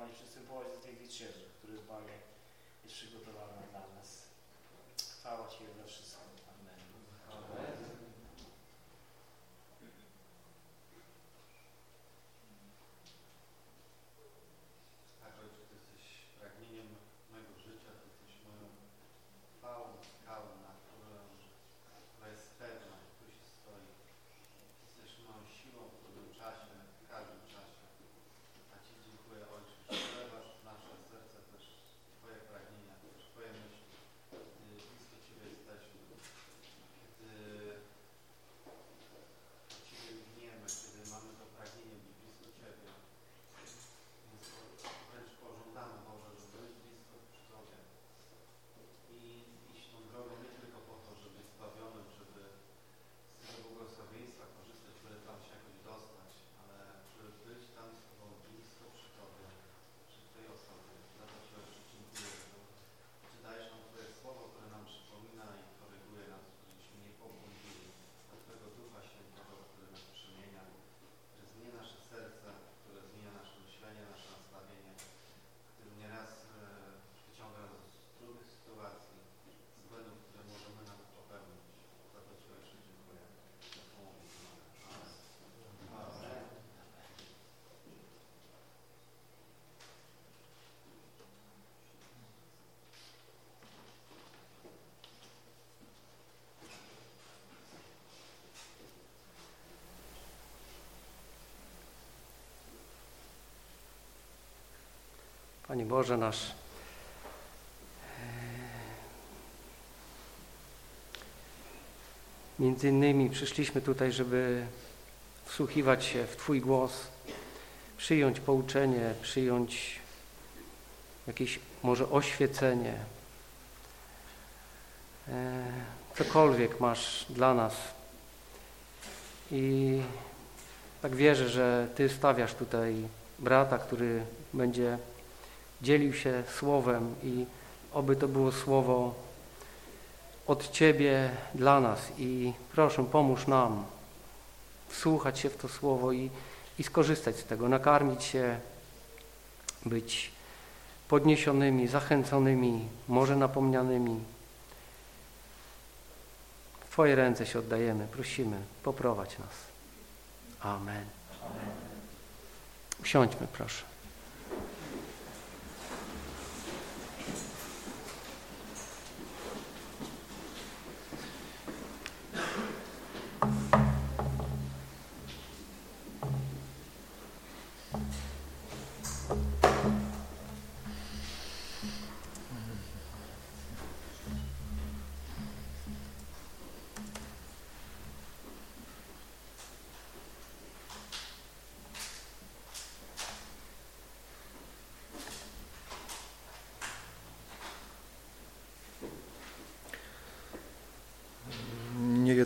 Panie, przystępować do tej wieczerzy, który, Panie, jest przygotowana dla nas. Chwała Ci za wszystko. Amen. Amen. Panie Boże nasz, między innymi przyszliśmy tutaj, żeby wsłuchiwać się w Twój głos, przyjąć pouczenie, przyjąć jakieś może oświecenie, e, cokolwiek masz dla nas. I tak wierzę, że Ty stawiasz tutaj brata, który będzie dzielił się słowem i oby to było słowo od Ciebie dla nas i proszę pomóż nam wsłuchać się w to słowo i, i skorzystać z tego, nakarmić się, być podniesionymi, zachęconymi, może napomnianymi. W Twoje ręce się oddajemy, prosimy, poprowadź nas. Amen. Usiądźmy, proszę.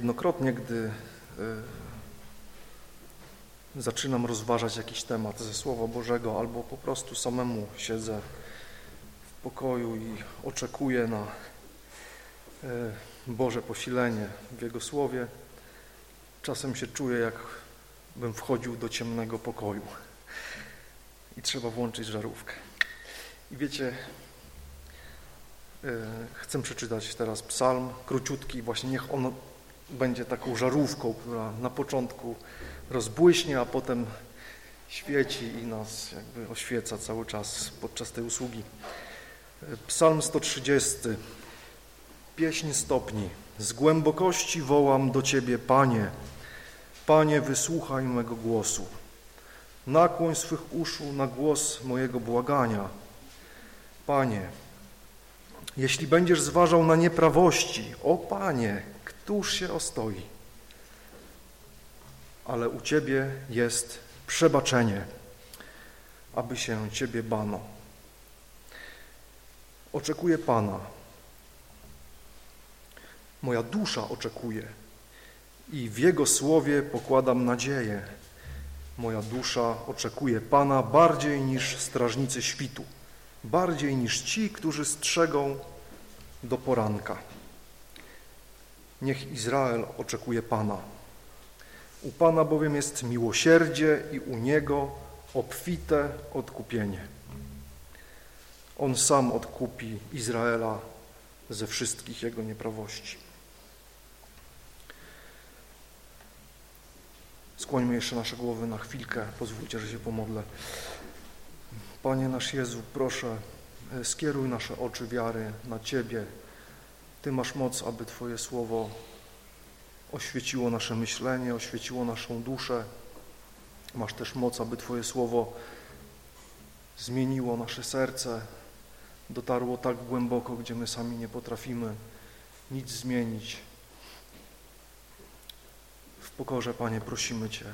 Niejednokrotnie, gdy y, zaczynam rozważać jakiś temat ze Słowa Bożego albo po prostu samemu siedzę w pokoju i oczekuję na y, Boże posilenie w Jego Słowie, czasem się czuję, jak bym wchodził do ciemnego pokoju i trzeba włączyć żarówkę. I wiecie, y, chcę przeczytać teraz psalm króciutki, właśnie niech on będzie taką żarówką, która na początku rozbłyśnie, a potem świeci i nas jakby oświeca cały czas podczas tej usługi. Psalm 130. Pieśń stopni. Z głębokości wołam do Ciebie, Panie. Panie, wysłuchaj mego głosu. Nakłoń swych uszu na głos mojego błagania. Panie, jeśli będziesz zważał na nieprawości, o Panie, Któż się ostoi? Ale u Ciebie jest przebaczenie, aby się Ciebie bano. Oczekuję Pana. Moja dusza oczekuje i w Jego słowie pokładam nadzieję. Moja dusza oczekuje Pana bardziej niż strażnicy świtu, bardziej niż ci, którzy strzegą do poranka. Niech Izrael oczekuje Pana. U Pana bowiem jest miłosierdzie i u Niego obfite odkupienie. On sam odkupi Izraela ze wszystkich jego nieprawości. Skłońmy jeszcze nasze głowy na chwilkę. Pozwólcie, że się pomodlę. Panie nasz Jezu, proszę, skieruj nasze oczy wiary na Ciebie. Ty masz moc, aby Twoje słowo oświeciło nasze myślenie, oświeciło naszą duszę. Masz też moc, aby Twoje słowo zmieniło nasze serce, dotarło tak głęboko, gdzie my sami nie potrafimy nic zmienić. W pokorze, Panie, prosimy Cię,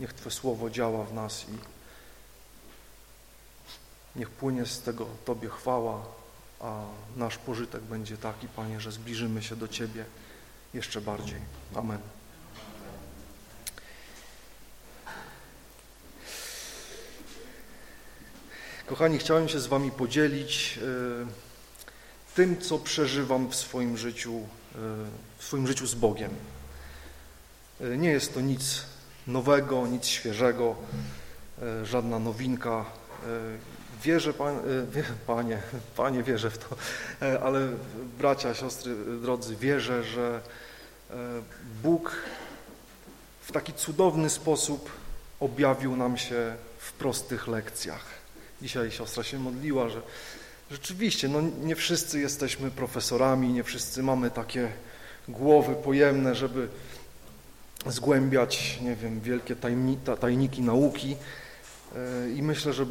niech Twe słowo działa w nas i niech płynie z tego Tobie chwała, a nasz pożytek będzie taki, Panie, że zbliżymy się do Ciebie jeszcze bardziej. Amen. Kochani, chciałem się z Wami podzielić y, tym, co przeżywam w swoim życiu, y, w swoim życiu z Bogiem. Y, nie jest to nic nowego, nic świeżego, żadna nowinka. Wierzę, pan, panie, panie, wierzę w to, ale bracia, siostry, drodzy, wierzę, że Bóg w taki cudowny sposób objawił nam się w prostych lekcjach. Dzisiaj siostra się modliła, że rzeczywiście no nie wszyscy jesteśmy profesorami, nie wszyscy mamy takie głowy pojemne, żeby zgłębiać, nie wiem, wielkie tajniki nauki i myślę, że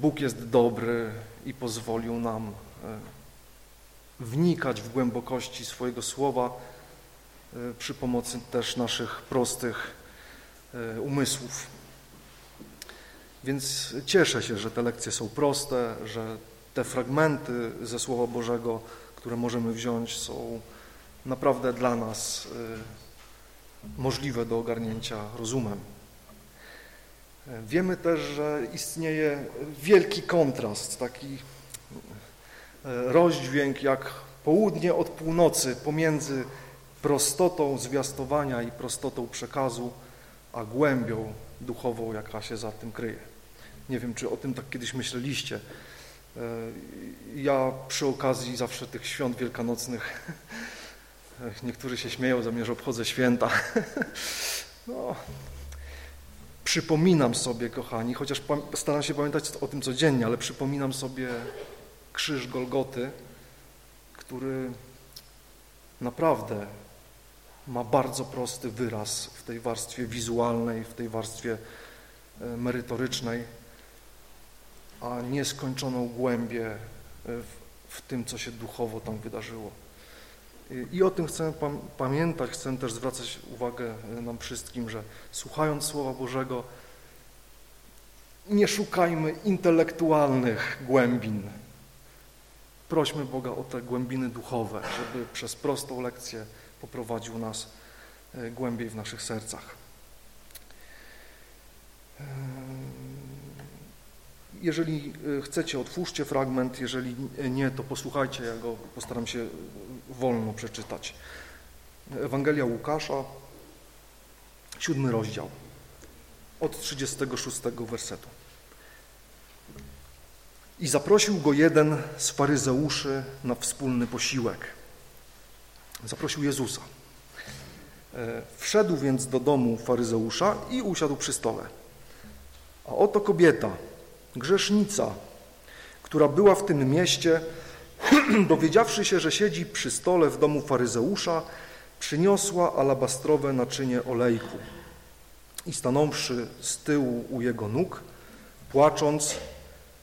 Bóg jest dobry i pozwolił nam e, wnikać w głębokości swojego słowa e, przy pomocy też naszych prostych e, umysłów. Więc cieszę się, że te lekcje są proste, że te fragmenty ze Słowa Bożego, które możemy wziąć, są naprawdę dla nas możliwe do ogarnięcia rozumem. Wiemy też, że istnieje wielki kontrast, taki rozdźwięk jak południe od północy pomiędzy prostotą zwiastowania i prostotą przekazu, a głębią duchową, jaka się za tym kryje. Nie wiem, czy o tym tak kiedyś myśleliście. Ja przy okazji zawsze tych świąt wielkanocnych, *laughs* niektórzy się śmieją, za mnie, obchodzę święta. *laughs* No, przypominam sobie, kochani, chociaż staram się pamiętać o tym codziennie, ale przypominam sobie krzyż Golgoty, który naprawdę ma bardzo prosty wyraz w tej warstwie wizualnej, w tej warstwie e, merytorycznej, a nieskończoną głębię e, w, w tym, co się duchowo tam wydarzyło. I o tym chcę pamiętać, chcę też zwracać uwagę e, nam wszystkim, że słuchając Słowa Bożego nie szukajmy intelektualnych głębin. Prośmy Boga o te głębiny duchowe, żeby przez prostą lekcję poprowadził nas e, głębiej w naszych sercach. E, jeżeli chcecie, otwórzcie fragment, jeżeli nie, to posłuchajcie, ja go postaram się wolno przeczytać. Ewangelia Łukasza, siódmy rozdział, od 36 wersetu. I zaprosił go jeden z faryzeuszy na wspólny posiłek. Zaprosił Jezusa. E, wszedł więc do domu faryzeusza i usiadł przy stole. A oto kobieta, grzesznica, która była w tym mieście, *clears throat* dowiedziawszy się, że siedzi przy stole w domu faryzeusza, przyniosła alabastrowe naczynie olejku i stanąwszy z tyłu u jego nóg, płacząc,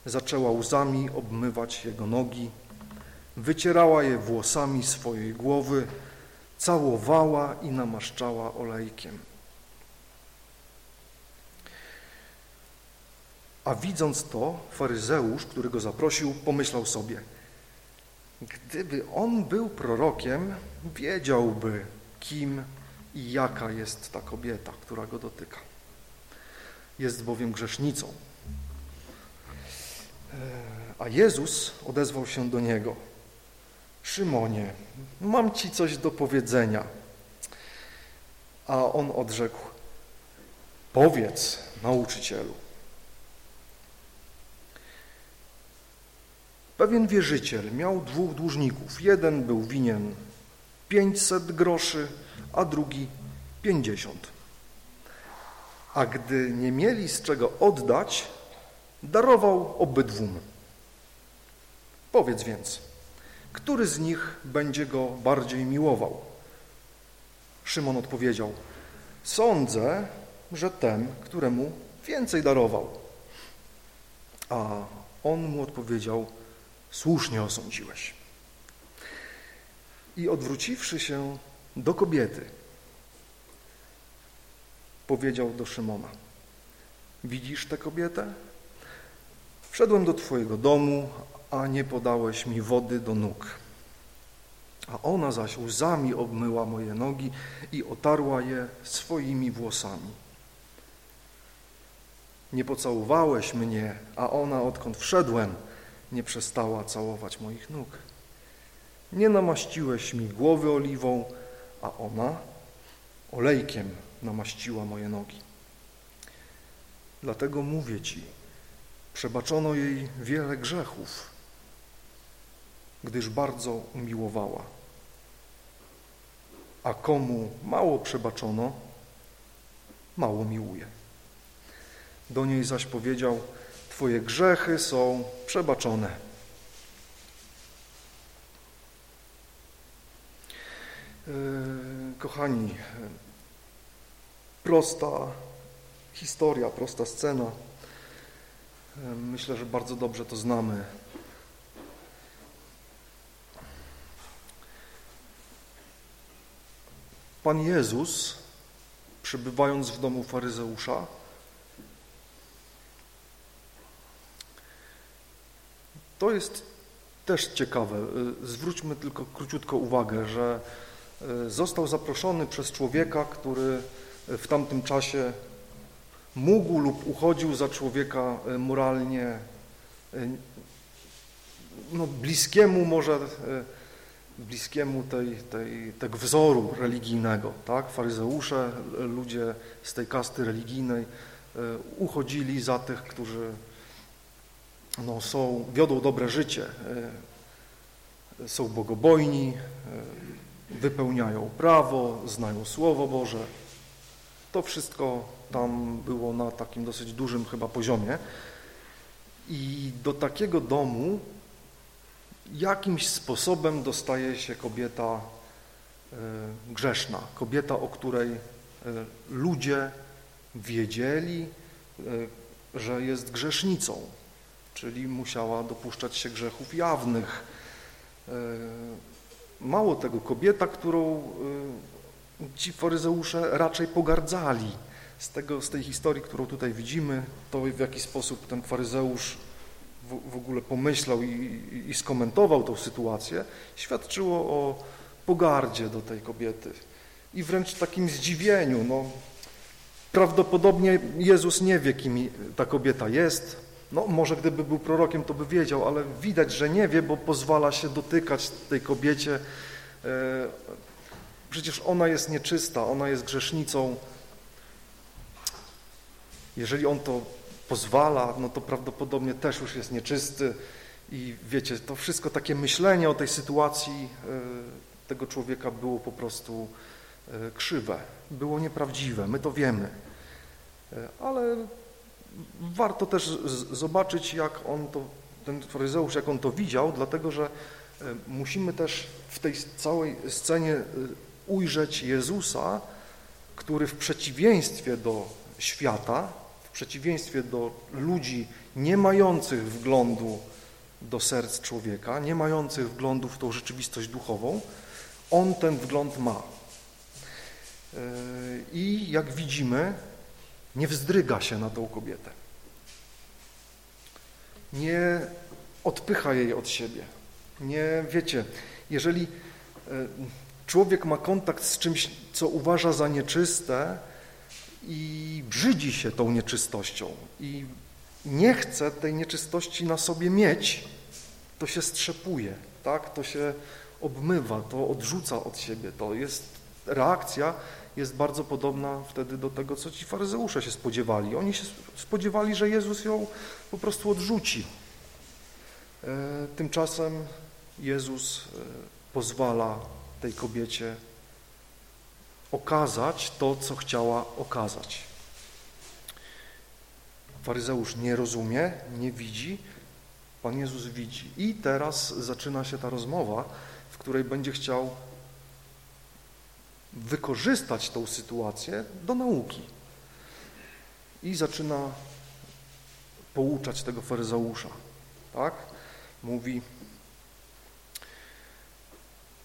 zaczęła łzami obmywać jego nogi, wycierała je włosami swojej głowy, całowała i namaszczała olejkiem. A widząc to, faryzeusz, który go zaprosił, pomyślał sobie – Gdyby on był prorokiem, wiedziałby, kim i jaka jest ta kobieta, która go dotyka. Jest bowiem grzesznicą. E, a Jezus odezwał się do niego. Szymonie, mam ci coś do powiedzenia. A on odrzekł, powiedz nauczycielu. Pewien wierzyciel miał dwóch dłużników. Jeden był winien 500 groszy, a drugi 50. A gdy nie mieli z czego oddać, darował obydwum. Powiedz więc, który z nich będzie go bardziej miłował? Szymon odpowiedział, sądzę, że ten, któremu więcej darował. A on mu odpowiedział, słusznie osądziłeś. I odwróciwszy się do kobiety, powiedział do Szymona, widzisz tę kobietę? Wszedłem do twojego domu, a nie podałeś mi wody do nóg. A ona zaś łzami obmyła moje nogi i otarła je swoimi włosami. Nie pocałowałeś mnie, a ona, odkąd wszedłem, nie przestała całować moich nóg. Nie namaściłeś mi głowy oliwą, a ona olejkiem namaściła moje nogi. Dlatego mówię Ci, przebaczono jej wiele grzechów, gdyż bardzo umiłowała. A komu mało przebaczono, mało miłuje. Do niej zaś powiedział, Twoje grzechy są przebaczone. E, kochani, prosta historia, prosta scena. E, myślę, że bardzo dobrze to znamy. Pan Jezus, przebywając w domu faryzeusza, to jest też ciekawe. E, zwróćmy tylko króciutko uwagę, że E, został zaproszony przez człowieka, który w tamtym czasie mógł lub uchodził za człowieka moralnie no, bliskiemu może bliskiemu tej, tej, tego wzoru religijnego. Tak? Faryzeusze, ludzie z tej kasty religijnej uchodzili za tych, którzy no, są, wiodą dobre życie, są bogobojni, wypełniają prawo, znają Słowo Boże. To wszystko tam było na takim dosyć dużym chyba poziomie. I do takiego domu jakimś sposobem dostaje się kobieta e, grzeszna, kobieta, o której e, ludzie wiedzieli, e, że jest grzesznicą, czyli musiała dopuszczać się grzechów jawnych, Mało tego, kobieta, którą y, ci faryzeusze raczej pogardzali. Z, tego, z tej historii, którą tutaj widzimy, to w jaki sposób ten faryzeusz w, w ogóle pomyślał i, i, i skomentował tą sytuację, świadczyło o pogardzie do tej kobiety i wręcz takim zdziwieniu. No, prawdopodobnie Jezus nie wie, kim ta kobieta jest, no może gdyby był prorokiem, to by wiedział, ale widać, że nie wie, bo pozwala się dotykać tej kobiecie. E, przecież ona jest nieczysta, ona jest grzesznicą. Jeżeli on to pozwala, no to prawdopodobnie też już jest nieczysty. I wiecie, to wszystko takie myślenie o tej sytuacji e, tego człowieka było po prostu e, krzywe, było nieprawdziwe, my to wiemy. Ale warto też zobaczyć, jak on to, ten faryzeusz, jak on to widział, dlatego że e, musimy też w tej całej scenie e, ujrzeć Jezusa, który w przeciwieństwie do świata, w przeciwieństwie do ludzi nie mających wglądu do serc człowieka, nie mających wglądu w tą rzeczywistość duchową, on ten wgląd ma. E, I jak widzimy, nie wzdryga się na tą kobietę. Nie odpycha jej od siebie. Nie, wiecie, jeżeli e, człowiek ma kontakt z czymś, co uważa za nieczyste i brzydzi się tą nieczystością i nie chce tej nieczystości na sobie mieć, to się strzepuje, tak? To się obmywa, to odrzuca od siebie. To jest reakcja jest bardzo podobna wtedy do tego, co ci faryzeusze się spodziewali. Oni się spodziewali, że Jezus ją po prostu odrzuci. E, tymczasem Jezus e, pozwala tej kobiecie okazać to, co chciała okazać. Faryzeusz nie rozumie, nie widzi, Pan Jezus widzi. I teraz zaczyna się ta rozmowa, w której będzie chciał wykorzystać tą sytuację do nauki. I zaczyna pouczać tego faryzeusza. Tak? Mówi,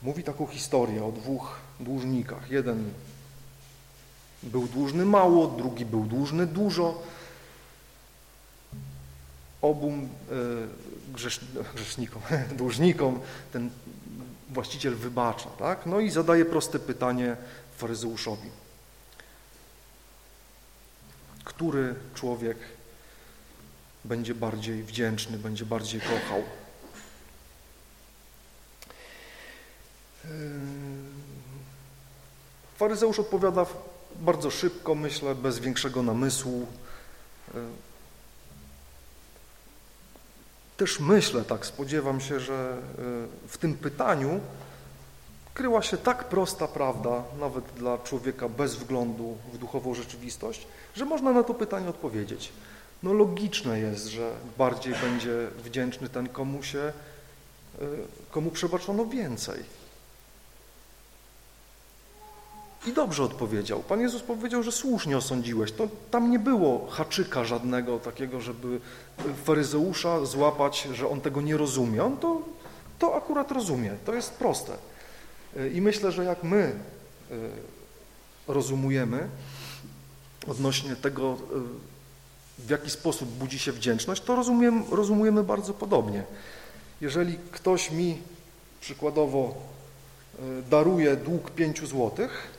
mówi taką historię o dwóch dłużnikach. Jeden był dłużny mało, drugi był dłużny dużo. Obu e, grzesz, grzesznikom, *laughs* dłużnikom ten właściciel wybacza, tak? No i zadaje proste pytanie faryzeuszowi. Który człowiek będzie bardziej wdzięczny, będzie bardziej kochał? Faryzeusz odpowiada bardzo szybko, myślę, bez większego namysłu. Też myślę, tak spodziewam się, że y, w tym pytaniu kryła się tak prosta prawda, nawet dla człowieka bez wglądu w duchową rzeczywistość, że można na to pytanie odpowiedzieć. No logiczne jest, że bardziej będzie wdzięczny ten, komu się, y, komu przebaczono więcej. I dobrze odpowiedział. Pan Jezus powiedział, że słusznie osądziłeś. To, tam nie było haczyka żadnego takiego, żeby faryzeusza złapać, że on tego nie rozumie. On to, to akurat rozumie. To jest proste. I myślę, że jak my e, rozumujemy odnośnie tego, e, w jaki sposób budzi się wdzięczność, to rozumiem, rozumujemy bardzo podobnie. Jeżeli ktoś mi przykładowo e, daruje dług pięciu złotych,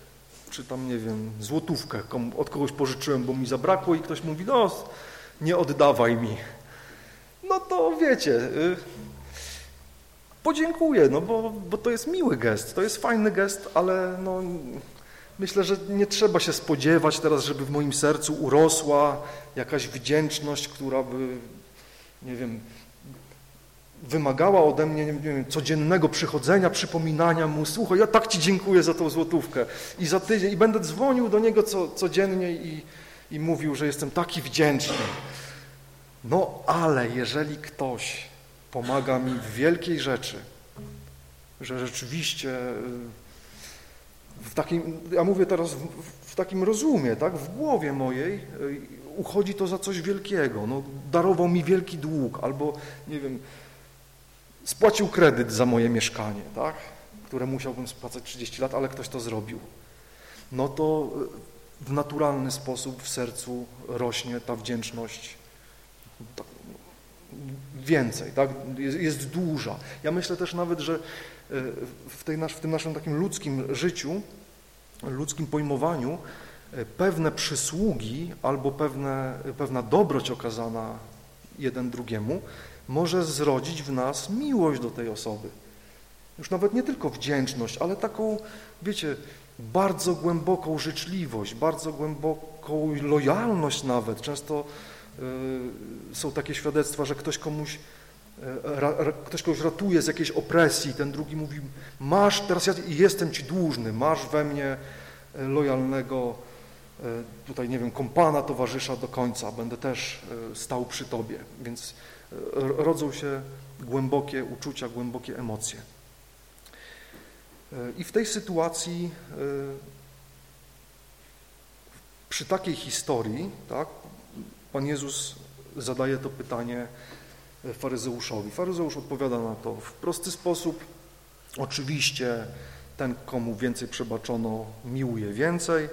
czy tam, nie wiem, złotówkę od kogoś pożyczyłem, bo mi zabrakło i ktoś mówi, no nie oddawaj mi. No to wiecie, y, podziękuję, no bo, bo to jest miły gest, to jest fajny gest, ale no, myślę, że nie trzeba się spodziewać teraz, żeby w moim sercu urosła jakaś wdzięczność, która by, nie wiem, wymagała ode mnie nie wiem, codziennego przychodzenia, przypominania mu, słuchaj, ja tak Ci dziękuję za tą złotówkę i za tydzień, i będę dzwonił do niego co, codziennie i, i mówił, że jestem taki wdzięczny. No ale jeżeli ktoś pomaga mi w wielkiej rzeczy, że rzeczywiście w takim, ja mówię teraz w, w takim rozumie, tak, w głowie mojej uchodzi to za coś wielkiego, no darował mi wielki dług, albo nie wiem, spłacił kredyt za moje mieszkanie, tak? które musiałbym spłacać 30 lat, ale ktoś to zrobił. No to e, w naturalny sposób w sercu rośnie ta wdzięczność więcej, tak? jest, jest duża. Ja myślę też nawet, że e, w, tej w tym naszym takim ludzkim życiu, ludzkim pojmowaniu e, pewne przysługi albo pewne, pewna dobroć okazana jeden drugiemu może zrodzić w nas miłość do tej osoby. Już nawet nie tylko wdzięczność, ale taką, wiecie, bardzo głęboką życzliwość, bardzo głęboką lojalność nawet. Często y, są takie świadectwa, że ktoś komuś, y, ra, ktoś kogoś ratuje z jakiejś opresji, ten drugi mówi, masz, teraz ja jestem Ci dłużny, masz we mnie y, lojalnego, tutaj nie wiem, kompana, towarzysza do końca, będę też stał przy Tobie, więc rodzą się głębokie uczucia, głębokie emocje. I w tej sytuacji, e, przy takiej historii, tak, Pan Jezus zadaje to pytanie faryzeuszowi. Faryzeusz odpowiada na to w prosty sposób. Oczywiście ten, komu więcej przebaczono, miłuje więcej.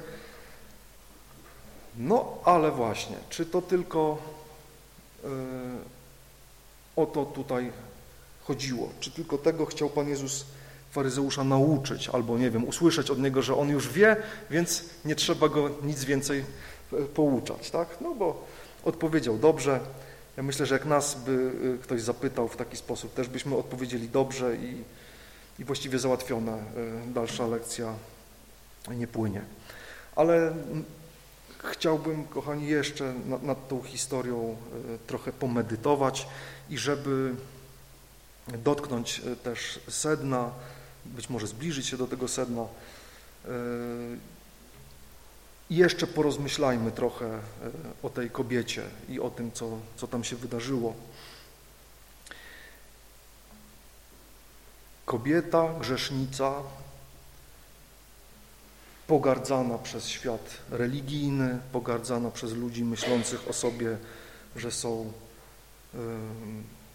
No, ale właśnie, czy to tylko e, o to tutaj chodziło? Czy tylko tego chciał Pan Jezus faryzeusza nauczyć, albo nie wiem, usłyszeć od niego, że on już wie, więc nie trzeba go nic więcej e, pouczać, tak? No bo odpowiedział dobrze. Ja myślę, że jak nas by e, ktoś zapytał w taki sposób, też byśmy odpowiedzieli dobrze i, i właściwie załatwiona e, dalsza lekcja nie płynie. Ale chciałbym, kochani, jeszcze nad, nad tą historią trochę pomedytować i żeby dotknąć też sedna, być może zbliżyć się do tego sedna. E, I jeszcze porozmyślajmy trochę e, o tej kobiecie i o tym, co, co tam się wydarzyło. Kobieta, grzesznica, pogardzana przez świat religijny, pogardzana przez ludzi myślących o sobie, że są e,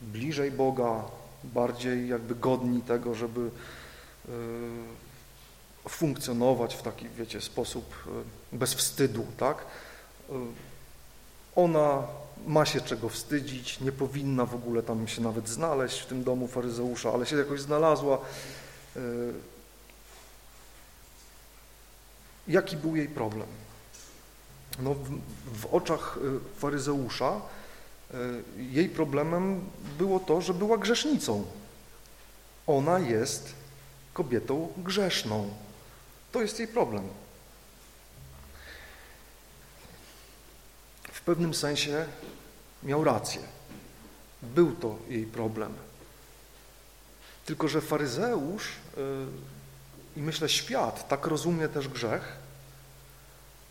bliżej Boga, bardziej jakby godni tego, żeby funkcjonować w taki, wiecie, sposób bez wstydu, tak? Ona ma się czego wstydzić, nie powinna w ogóle tam się nawet znaleźć w tym domu faryzeusza, ale się jakoś znalazła. Jaki był jej problem? No, w, w oczach faryzeusza jej problemem było to, że była grzesznicą. Ona jest kobietą grzeszną. To jest jej problem. W pewnym sensie miał rację. Był to jej problem. Tylko, że faryzeusz yy, i myślę świat tak rozumie też grzech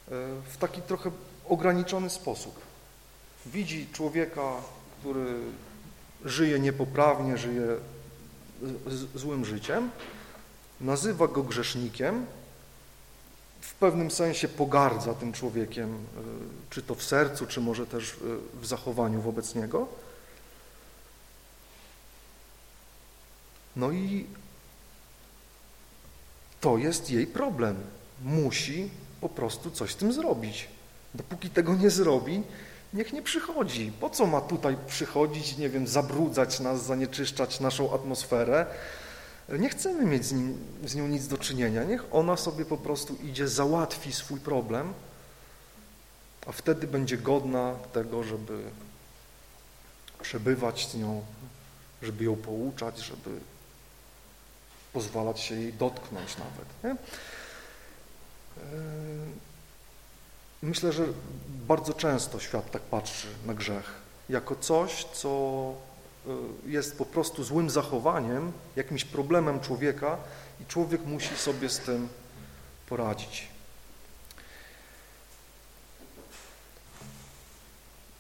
yy, w taki trochę ograniczony sposób. Widzi człowieka, który żyje niepoprawnie, żyje złym życiem nazywa go grzesznikiem, w pewnym sensie pogardza tym człowiekiem, e, czy to w sercu, czy może też e, w zachowaniu wobec niego. No i to jest jej problem. Musi po prostu coś z tym zrobić. Dopóki tego nie zrobi, niech nie przychodzi. Po co ma tutaj przychodzić, nie wiem, zabrudzać nas, zanieczyszczać naszą atmosferę, nie chcemy mieć z, nim, z nią nic do czynienia. Niech ona sobie po prostu idzie, załatwi swój problem, a wtedy będzie godna tego, żeby przebywać z nią, żeby ją pouczać, żeby pozwalać się jej dotknąć nawet. Nie? Myślę, że bardzo często świat tak patrzy na grzech, jako coś, co Y, jest po prostu złym zachowaniem, jakimś problemem człowieka i człowiek musi sobie z tym poradzić.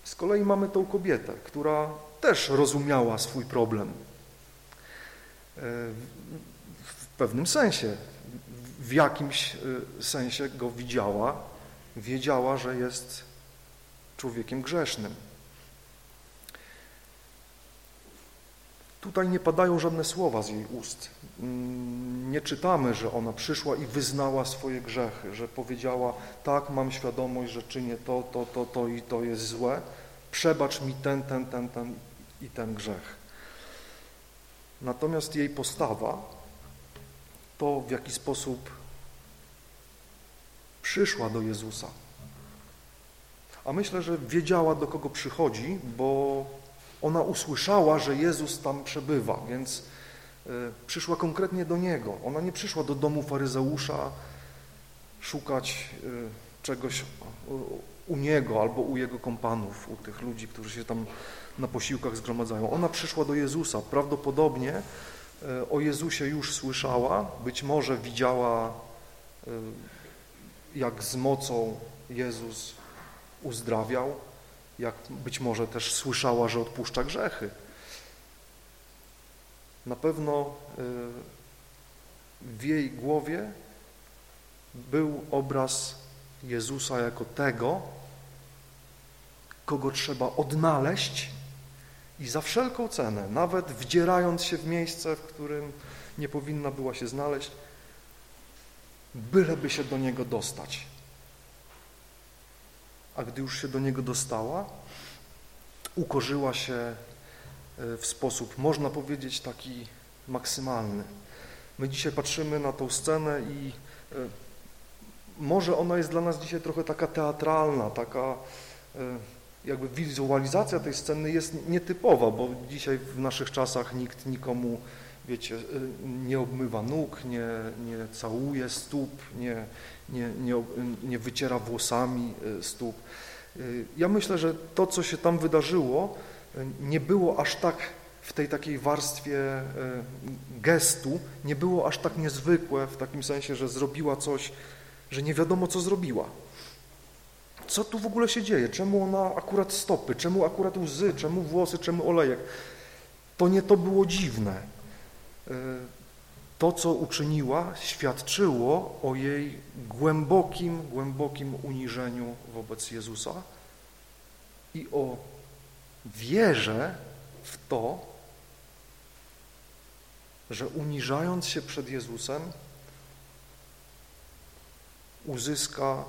Z kolei mamy tą kobietę, która też rozumiała swój problem. Y, w pewnym sensie, w jakimś y, sensie go widziała, wiedziała, że jest człowiekiem grzesznym. Tutaj nie padają żadne słowa z jej ust. Mm, nie czytamy, że ona przyszła i wyznała swoje grzechy, że powiedziała, tak, mam świadomość, że czynię to, to, to, to i to jest złe, przebacz mi ten, ten, ten, ten i ten grzech. Natomiast jej postawa, to w jaki sposób przyszła do Jezusa. A myślę, że wiedziała, do kogo przychodzi, bo ona usłyszała, że Jezus tam przebywa, więc e, przyszła konkretnie do Niego. Ona nie przyszła do domu faryzeusza szukać e, czegoś u Niego albo u Jego kompanów, u tych ludzi, którzy się tam na posiłkach zgromadzają. Ona przyszła do Jezusa. Prawdopodobnie e, o Jezusie już słyszała, być może widziała, jak z mocą Jezus uzdrawiał, jak być może też słyszała, że odpuszcza grzechy. Na pewno y, w jej głowie był obraz Jezusa jako tego, kogo trzeba odnaleźć i za wszelką cenę, nawet wdzierając się w miejsce, w którym nie powinna była się znaleźć, byleby się do Niego dostać a gdy już się do niego dostała, ukorzyła się w sposób, można powiedzieć, taki maksymalny. My dzisiaj patrzymy na tą scenę i może ona jest dla nas dzisiaj trochę taka teatralna, taka jakby wizualizacja tej sceny jest nietypowa, bo dzisiaj w naszych czasach nikt nikomu, wiecie, y, nie obmywa nóg, nie, nie całuje stóp, nie, nie, nie, nie wyciera włosami y, stóp. Y, ja myślę, że to, co się tam wydarzyło, nie było aż tak w tej takiej warstwie gestu, nie było aż tak niezwykłe w takim sensie, że zrobiła coś, że nie wiadomo, co zrobiła co tu w ogóle się dzieje, czemu ona akurat stopy, czemu akurat łzy, czemu włosy, czemu olejek. To nie to było dziwne. E, to, co uczyniła, świadczyło o jej głębokim, głębokim uniżeniu wobec Jezusa i o wierze w to, że uniżając się przed Jezusem uzyska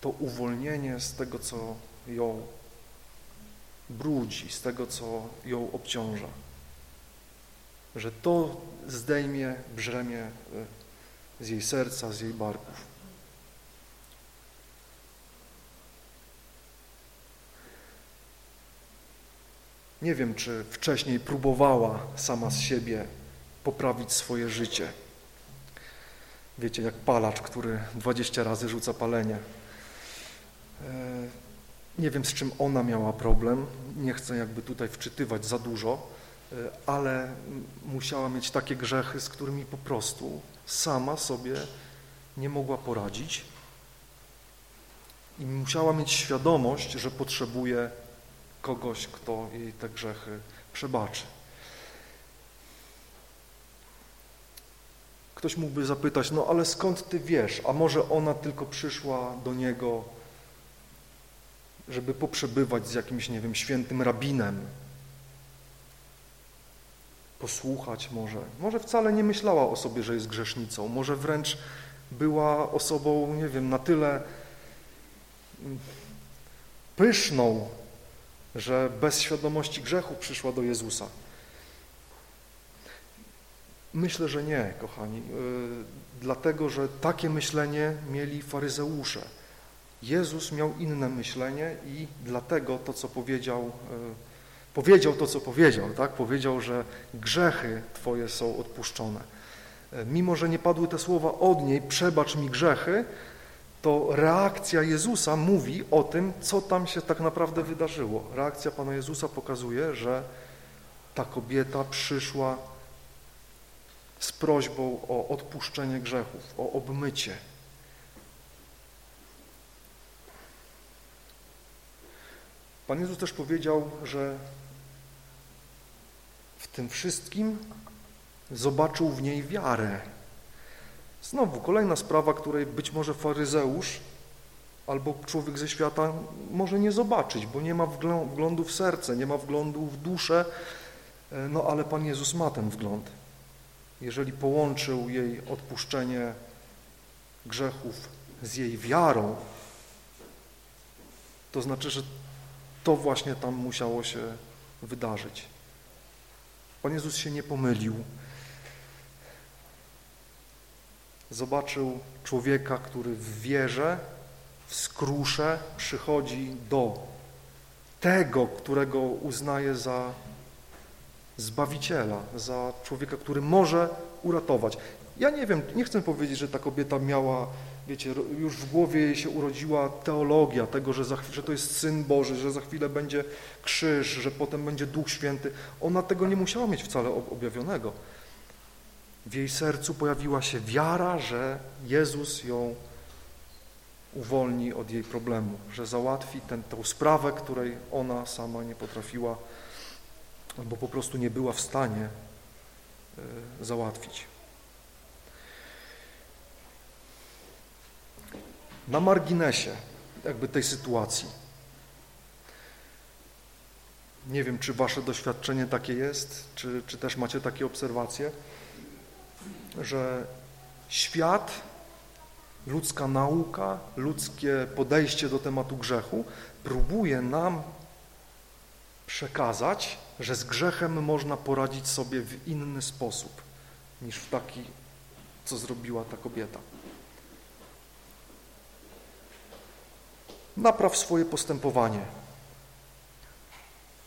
to uwolnienie z tego, co ją brudzi, z tego, co ją obciąża. Że to zdejmie brzemię e, z jej serca, z jej barków. Nie wiem, czy wcześniej próbowała sama z siebie poprawić swoje życie. Wiecie, jak palacz, który 20 razy rzuca palenie. E, nie wiem, z czym ona miała problem, nie chcę jakby tutaj wczytywać za dużo, ale musiała mieć takie grzechy, z którymi po prostu sama sobie nie mogła poradzić. I musiała mieć świadomość, że potrzebuje kogoś, kto jej te grzechy przebaczy. Ktoś mógłby zapytać, no ale skąd ty wiesz, a może ona tylko przyszła do niego żeby poprzebywać z jakimś, nie wiem, świętym rabinem, posłuchać może. Może wcale nie myślała o sobie, że jest grzesznicą, może wręcz była osobą, nie wiem, na tyle mm, pyszną, że bez świadomości grzechu przyszła do Jezusa. Myślę, że nie, kochani, yy, dlatego, że takie myślenie mieli faryzeusze. Jezus miał inne myślenie i dlatego to, co powiedział, e, powiedział to, co powiedział, tak? Powiedział, że grzechy Twoje są odpuszczone. E, mimo, że nie padły te słowa od niej, przebacz mi grzechy, to reakcja Jezusa mówi o tym, co tam się tak naprawdę wydarzyło. Reakcja Pana Jezusa pokazuje, że ta kobieta przyszła z prośbą o odpuszczenie grzechów, o obmycie, Pan Jezus też powiedział, że tym wszystkim zobaczył w niej wiarę. Znowu kolejna sprawa, której być może faryzeusz albo człowiek ze świata może nie zobaczyć, bo nie ma wglądu w serce, nie ma wglądu w duszę, e, no ale Pan Jezus ma ten wgląd. Jeżeli połączył jej odpuszczenie grzechów z jej wiarą, to znaczy, że to właśnie tam musiało się wydarzyć. Pan Jezus się nie pomylił. Zobaczył człowieka, który w wierze, w skrusze przychodzi do tego, którego uznaje za Zbawiciela, za człowieka, który może uratować. Ja nie wiem, nie chcę powiedzieć, że ta kobieta miała wiecie, już w głowie się urodziła teologia tego, że, za, że to jest Syn Boży, że za chwilę będzie krzyż, że potem będzie Duch Święty. Ona tego nie musiała mieć wcale objawionego. W jej sercu pojawiła się wiara, że Jezus ją uwolni od jej problemu, że załatwi tę sprawę, której ona sama nie potrafiła albo po prostu nie była w stanie y, załatwić. Na marginesie jakby tej sytuacji. Nie wiem, czy wasze doświadczenie takie jest, czy, czy też macie takie obserwacje, że świat, ludzka nauka, ludzkie podejście do tematu grzechu próbuje nam przekazać, że z grzechem można poradzić sobie w inny sposób niż w taki, co zrobiła ta kobieta. Napraw swoje postępowanie.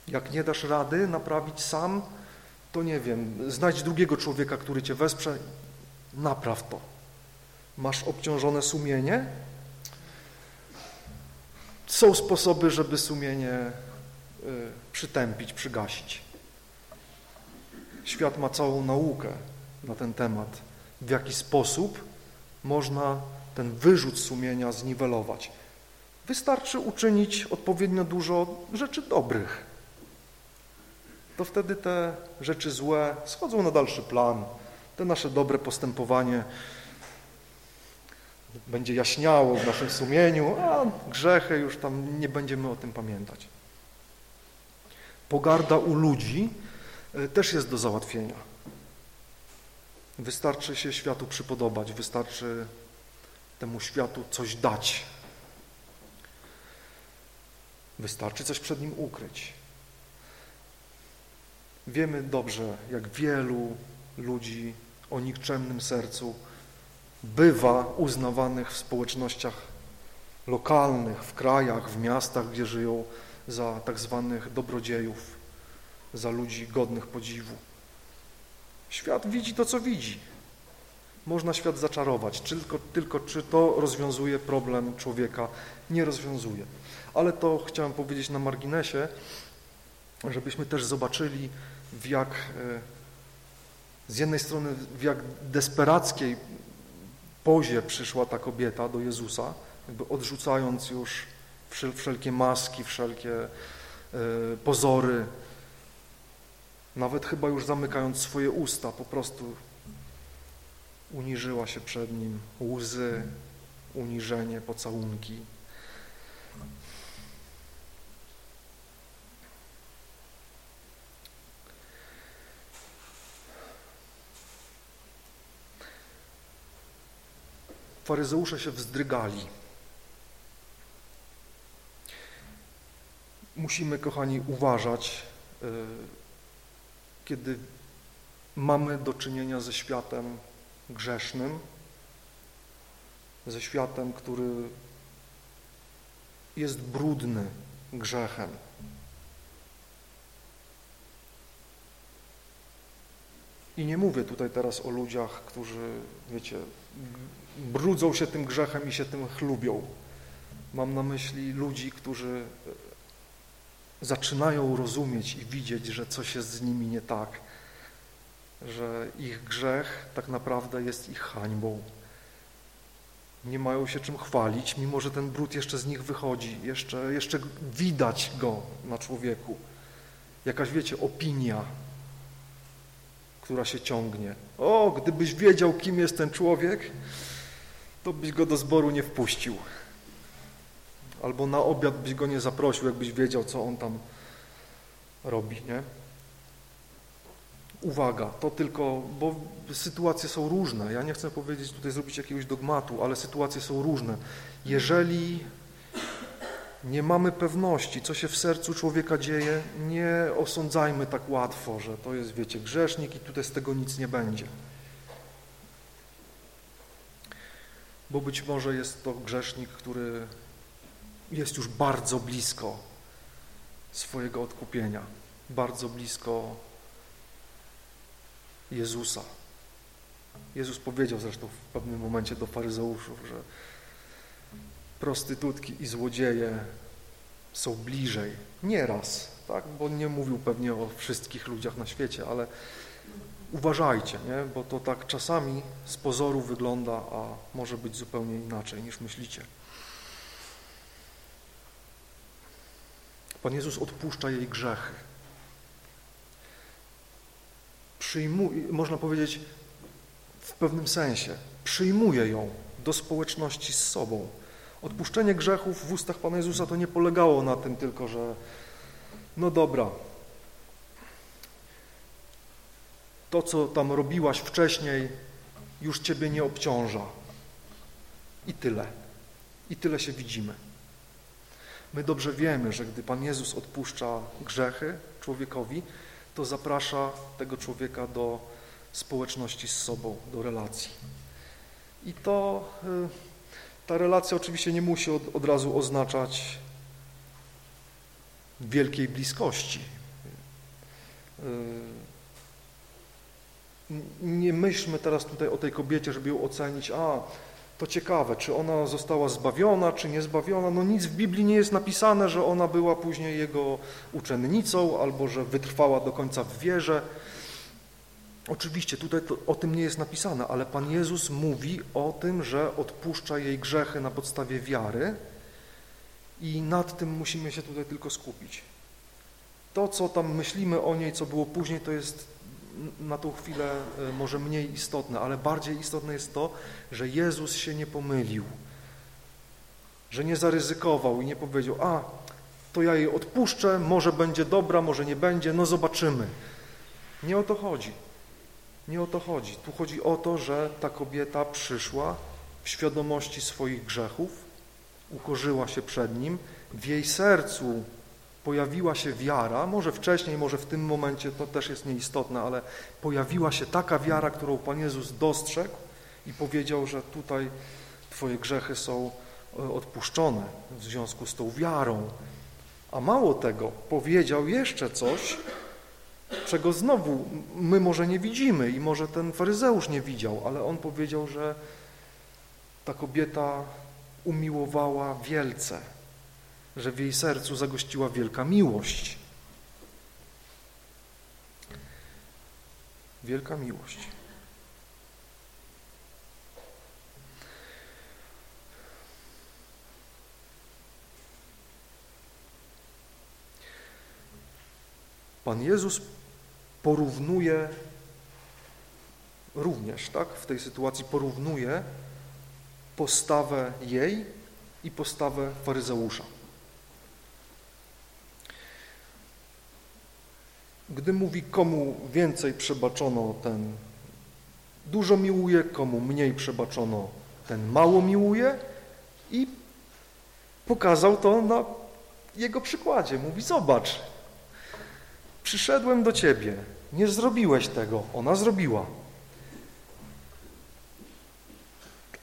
Jak nie dasz rady naprawić sam, to nie wiem, znajdź drugiego człowieka, który cię wesprze, napraw to. Masz obciążone sumienie? Są sposoby, żeby sumienie y, przytępić, przygasić. Świat ma całą naukę na ten temat, w jaki sposób można ten wyrzut sumienia zniwelować. Wystarczy uczynić odpowiednio dużo rzeczy dobrych. To wtedy te rzeczy złe schodzą na dalszy plan. Te nasze dobre postępowanie będzie jaśniało w naszym sumieniu, a grzechy już tam nie będziemy o tym pamiętać. Pogarda u ludzi e, też jest do załatwienia. Wystarczy się światu przypodobać, wystarczy temu światu coś dać. Wystarczy coś przed nim ukryć. Wiemy dobrze, jak wielu ludzi o nikczemnym sercu bywa uznawanych w społecznościach lokalnych, w krajach, w miastach, gdzie żyją za tak zwanych dobrodziejów, za ludzi godnych podziwu. Świat widzi to, co widzi. Można świat zaczarować, tylko, tylko czy to rozwiązuje problem człowieka? Nie rozwiązuje. Ale to chciałem powiedzieć na marginesie, żebyśmy też zobaczyli, w jak e, z jednej strony w jak desperackiej pozie przyszła ta kobieta do Jezusa, jakby odrzucając już wszelkie maski, wszelkie e, pozory, nawet chyba już zamykając swoje usta, po prostu uniżyła się przed Nim, łzy, uniżenie, pocałunki. Faryzeusze się wzdrygali. Musimy, kochani, uważać, e, kiedy mamy do czynienia ze światem grzesznym, ze światem, który jest brudny grzechem. I nie mówię tutaj teraz o ludziach, którzy, wiecie, brudzą się tym grzechem i się tym chlubią. Mam na myśli ludzi, którzy e, zaczynają rozumieć i widzieć, że coś jest z nimi nie tak, że ich grzech tak naprawdę jest ich hańbą. Nie mają się czym chwalić, mimo że ten brud jeszcze z nich wychodzi, jeszcze, jeszcze widać go na człowieku. Jakaś, wiecie, opinia, która się ciągnie. O, gdybyś wiedział, kim jest ten człowiek, to byś go do zboru nie wpuścił. Albo na obiad byś go nie zaprosił, jakbyś wiedział, co on tam robi, nie? Uwaga, to tylko, bo sytuacje są różne. Ja nie chcę powiedzieć tutaj zrobić jakiegoś dogmatu, ale sytuacje są różne. Jeżeli nie mamy pewności, co się w sercu człowieka dzieje, nie osądzajmy tak łatwo, że to jest, wiecie, grzesznik i tutaj z tego nic nie będzie. Bo być może jest to grzesznik, który jest już bardzo blisko swojego odkupienia, bardzo blisko Jezusa. Jezus powiedział zresztą w pewnym momencie do faryzeuszów, że prostytutki i złodzieje są bliżej. Nieraz, tak? bo nie mówił pewnie o wszystkich ludziach na świecie, ale uważajcie, nie? bo to tak czasami z pozoru wygląda, a może być zupełnie inaczej niż myślicie. Pan Jezus odpuszcza jej grzechy. Przyjmuje, można powiedzieć w pewnym sensie, przyjmuje ją do społeczności z sobą. Odpuszczenie grzechów w ustach Pana Jezusa to nie polegało na tym tylko, że no dobra, to, co tam robiłaś wcześniej, już Ciebie nie obciąża. I tyle. I tyle się widzimy. My dobrze wiemy, że gdy Pan Jezus odpuszcza grzechy człowiekowi, to zaprasza tego człowieka do społeczności z sobą, do relacji. I to y, ta relacja oczywiście nie musi od, od razu oznaczać wielkiej bliskości. Nie myślmy teraz tutaj o tej kobiecie, żeby ją ocenić, a to ciekawe, czy ona została zbawiona, czy nie zbawiona. No nic w Biblii nie jest napisane, że ona była później jego uczennicą albo że wytrwała do końca w wierze. Oczywiście tutaj to, o tym nie jest napisane, ale Pan Jezus mówi o tym, że odpuszcza jej grzechy na podstawie wiary i nad tym musimy się tutaj tylko skupić. To, co tam myślimy o niej, co było później, to jest na tą chwilę e, może mniej istotne, ale bardziej istotne jest to, że Jezus się nie pomylił, że nie zaryzykował i nie powiedział, a to ja jej odpuszczę, może będzie dobra, może nie będzie, no zobaczymy. Nie o to chodzi. Nie o to chodzi. Tu chodzi o to, że ta kobieta przyszła w świadomości swoich grzechów, ukorzyła się przed Nim, w jej sercu pojawiła się wiara, może wcześniej, może w tym momencie, to też jest nieistotne, ale pojawiła się taka wiara, którą Pan Jezus dostrzegł i powiedział, że tutaj Twoje grzechy są e, odpuszczone w związku z tą wiarą. A mało tego, powiedział jeszcze coś, czego znowu my może nie widzimy i może ten faryzeusz nie widział, ale on powiedział, że ta kobieta umiłowała wielce, że w jej sercu zagościła wielka miłość. Wielka miłość. Pan Jezus porównuje również, tak, w tej sytuacji porównuje postawę jej i postawę faryzeusza. Gdy mówi, komu więcej przebaczono, ten dużo miłuje, komu mniej przebaczono, ten mało miłuje i pokazał to na jego przykładzie. Mówi, zobacz, przyszedłem do ciebie, nie zrobiłeś tego, ona zrobiła.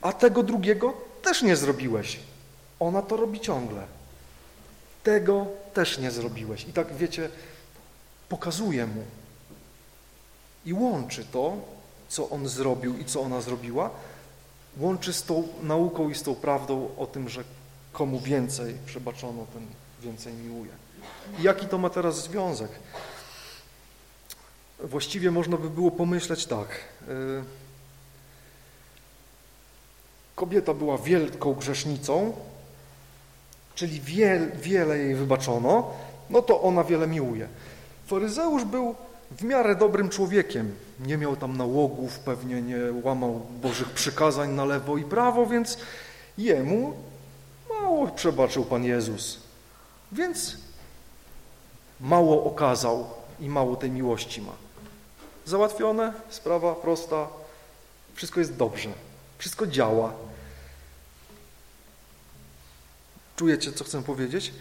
A tego drugiego też nie zrobiłeś, ona to robi ciągle. Tego też nie zrobiłeś. I tak, wiecie, pokazuje mu i łączy to, co on zrobił i co ona zrobiła, łączy z tą nauką i z tą prawdą o tym, że komu więcej przebaczono, ten więcej miłuje. I jaki to ma teraz związek? Właściwie można by było pomyśleć tak. Y, kobieta była wielką grzesznicą, czyli wiel, wiele jej wybaczono, no to ona wiele miłuje. Faryzeusz był w miarę dobrym człowiekiem. Nie miał tam nałogów, pewnie nie łamał Bożych przykazań na lewo i prawo, więc jemu mało przebaczył Pan Jezus. Więc mało okazał i mało tej miłości ma. Załatwione, sprawa prosta, wszystko jest dobrze, wszystko działa. Czujecie, co chcę powiedzieć?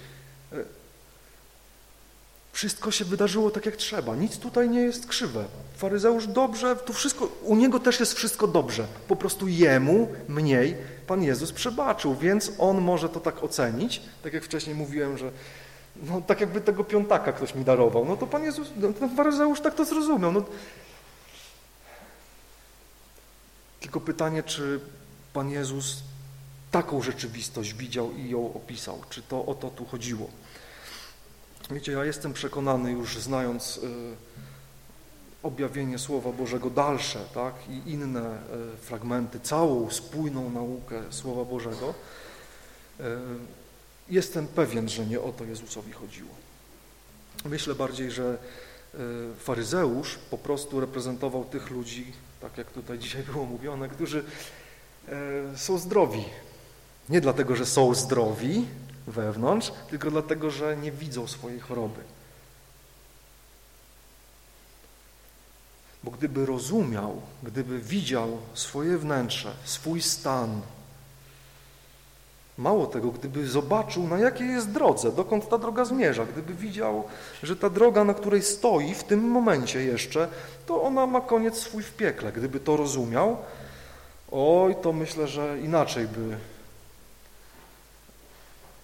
Wszystko się wydarzyło tak, jak trzeba. Nic tutaj nie jest krzywe. Faryzeusz dobrze, tu wszystko, u niego też jest wszystko dobrze. Po prostu jemu mniej Pan Jezus przebaczył, więc on może to tak ocenić, tak jak wcześniej mówiłem, że no, tak jakby tego piątaka ktoś mi darował. No to Pan Jezus, no, faryzeusz tak to zrozumiał. No. Tylko pytanie, czy Pan Jezus taką rzeczywistość widział i ją opisał? Czy to o to tu chodziło? Wiecie, ja jestem przekonany już znając y, objawienie Słowa Bożego dalsze, tak, i inne y, fragmenty, całą spójną naukę Słowa Bożego, y, jestem pewien, że nie o to Jezusowi chodziło. Myślę bardziej, że faryzeusz po prostu reprezentował tych ludzi, tak jak tutaj dzisiaj było mówione, którzy są zdrowi. Nie dlatego, że są zdrowi, wewnątrz, tylko dlatego, że nie widzą swojej choroby. Bo gdyby rozumiał, gdyby widział swoje wnętrze, swój stan, Mało tego, gdyby zobaczył, na jakiej jest drodze, dokąd ta droga zmierza, gdyby widział, że ta droga, na której stoi w tym momencie jeszcze, to ona ma koniec swój w piekle. Gdyby to rozumiał, oj, to myślę, że inaczej by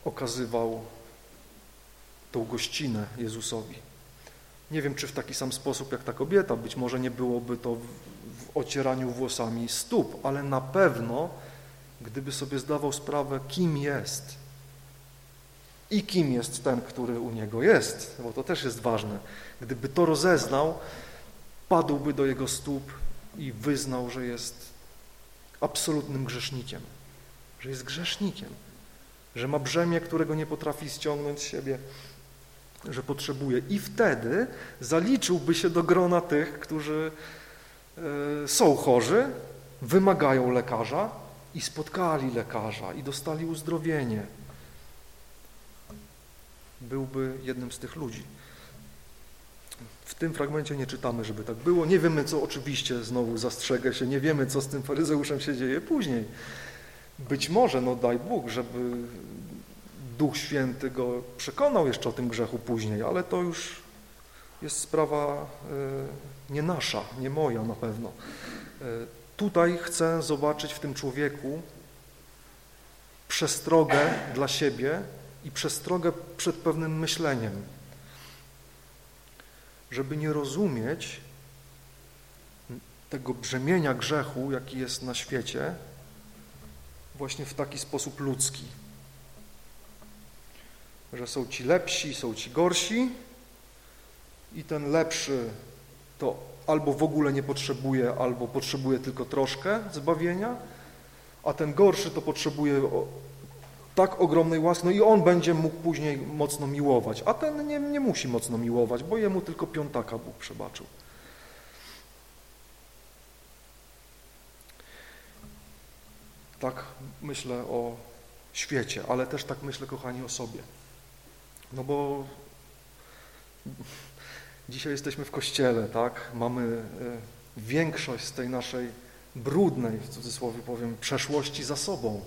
okazywał tą gościnę Jezusowi. Nie wiem, czy w taki sam sposób jak ta kobieta, być może nie byłoby to w, ocieraniu włosami stóp, ale na pewno gdyby sobie zdawał sprawę, kim jest i kim jest ten, który u niego jest, bo to też jest ważne. Gdyby to rozeznał, padłby do jego stóp i wyznał, że jest absolutnym grzesznikiem, że jest grzesznikiem, że ma brzemię, którego nie potrafi ściągnąć z siebie, że potrzebuje. I wtedy zaliczyłby się do grona tych, którzy e, są chorzy, wymagają lekarza, i spotkali lekarza i dostali uzdrowienie, byłby jednym z tych ludzi. W tym fragmencie nie czytamy, żeby tak było. Nie wiemy, co oczywiście, znowu zastrzegę się, nie wiemy, co z tym faryzeuszem się dzieje później. Być może, no daj Bóg, żeby Duch Święty go przekonał jeszcze o tym grzechu później, ale to już jest sprawa y, nie nasza, nie moja na pewno. Y, Tutaj chcę zobaczyć w tym człowieku przestrogę dla siebie i przestrogę przed pewnym myśleniem, żeby nie rozumieć tego brzemienia grzechu, jaki jest na świecie, właśnie w taki sposób ludzki. Że są ci lepsi, są ci gorsi i ten lepszy to albo w ogóle nie potrzebuje, albo potrzebuje tylko troszkę zbawienia, a ten gorszy to potrzebuje tak ogromnej łaski, no i on będzie mógł później mocno miłować, a ten nie, nie musi mocno miłować, bo jemu tylko piątaka Bóg przebaczył. Tak myślę o świecie, ale też tak myślę, kochani, o sobie. No bo Dzisiaj jesteśmy w kościele, tak? Mamy e, większość z tej naszej brudnej, w cudzysłowie powiem, przeszłości za sobą.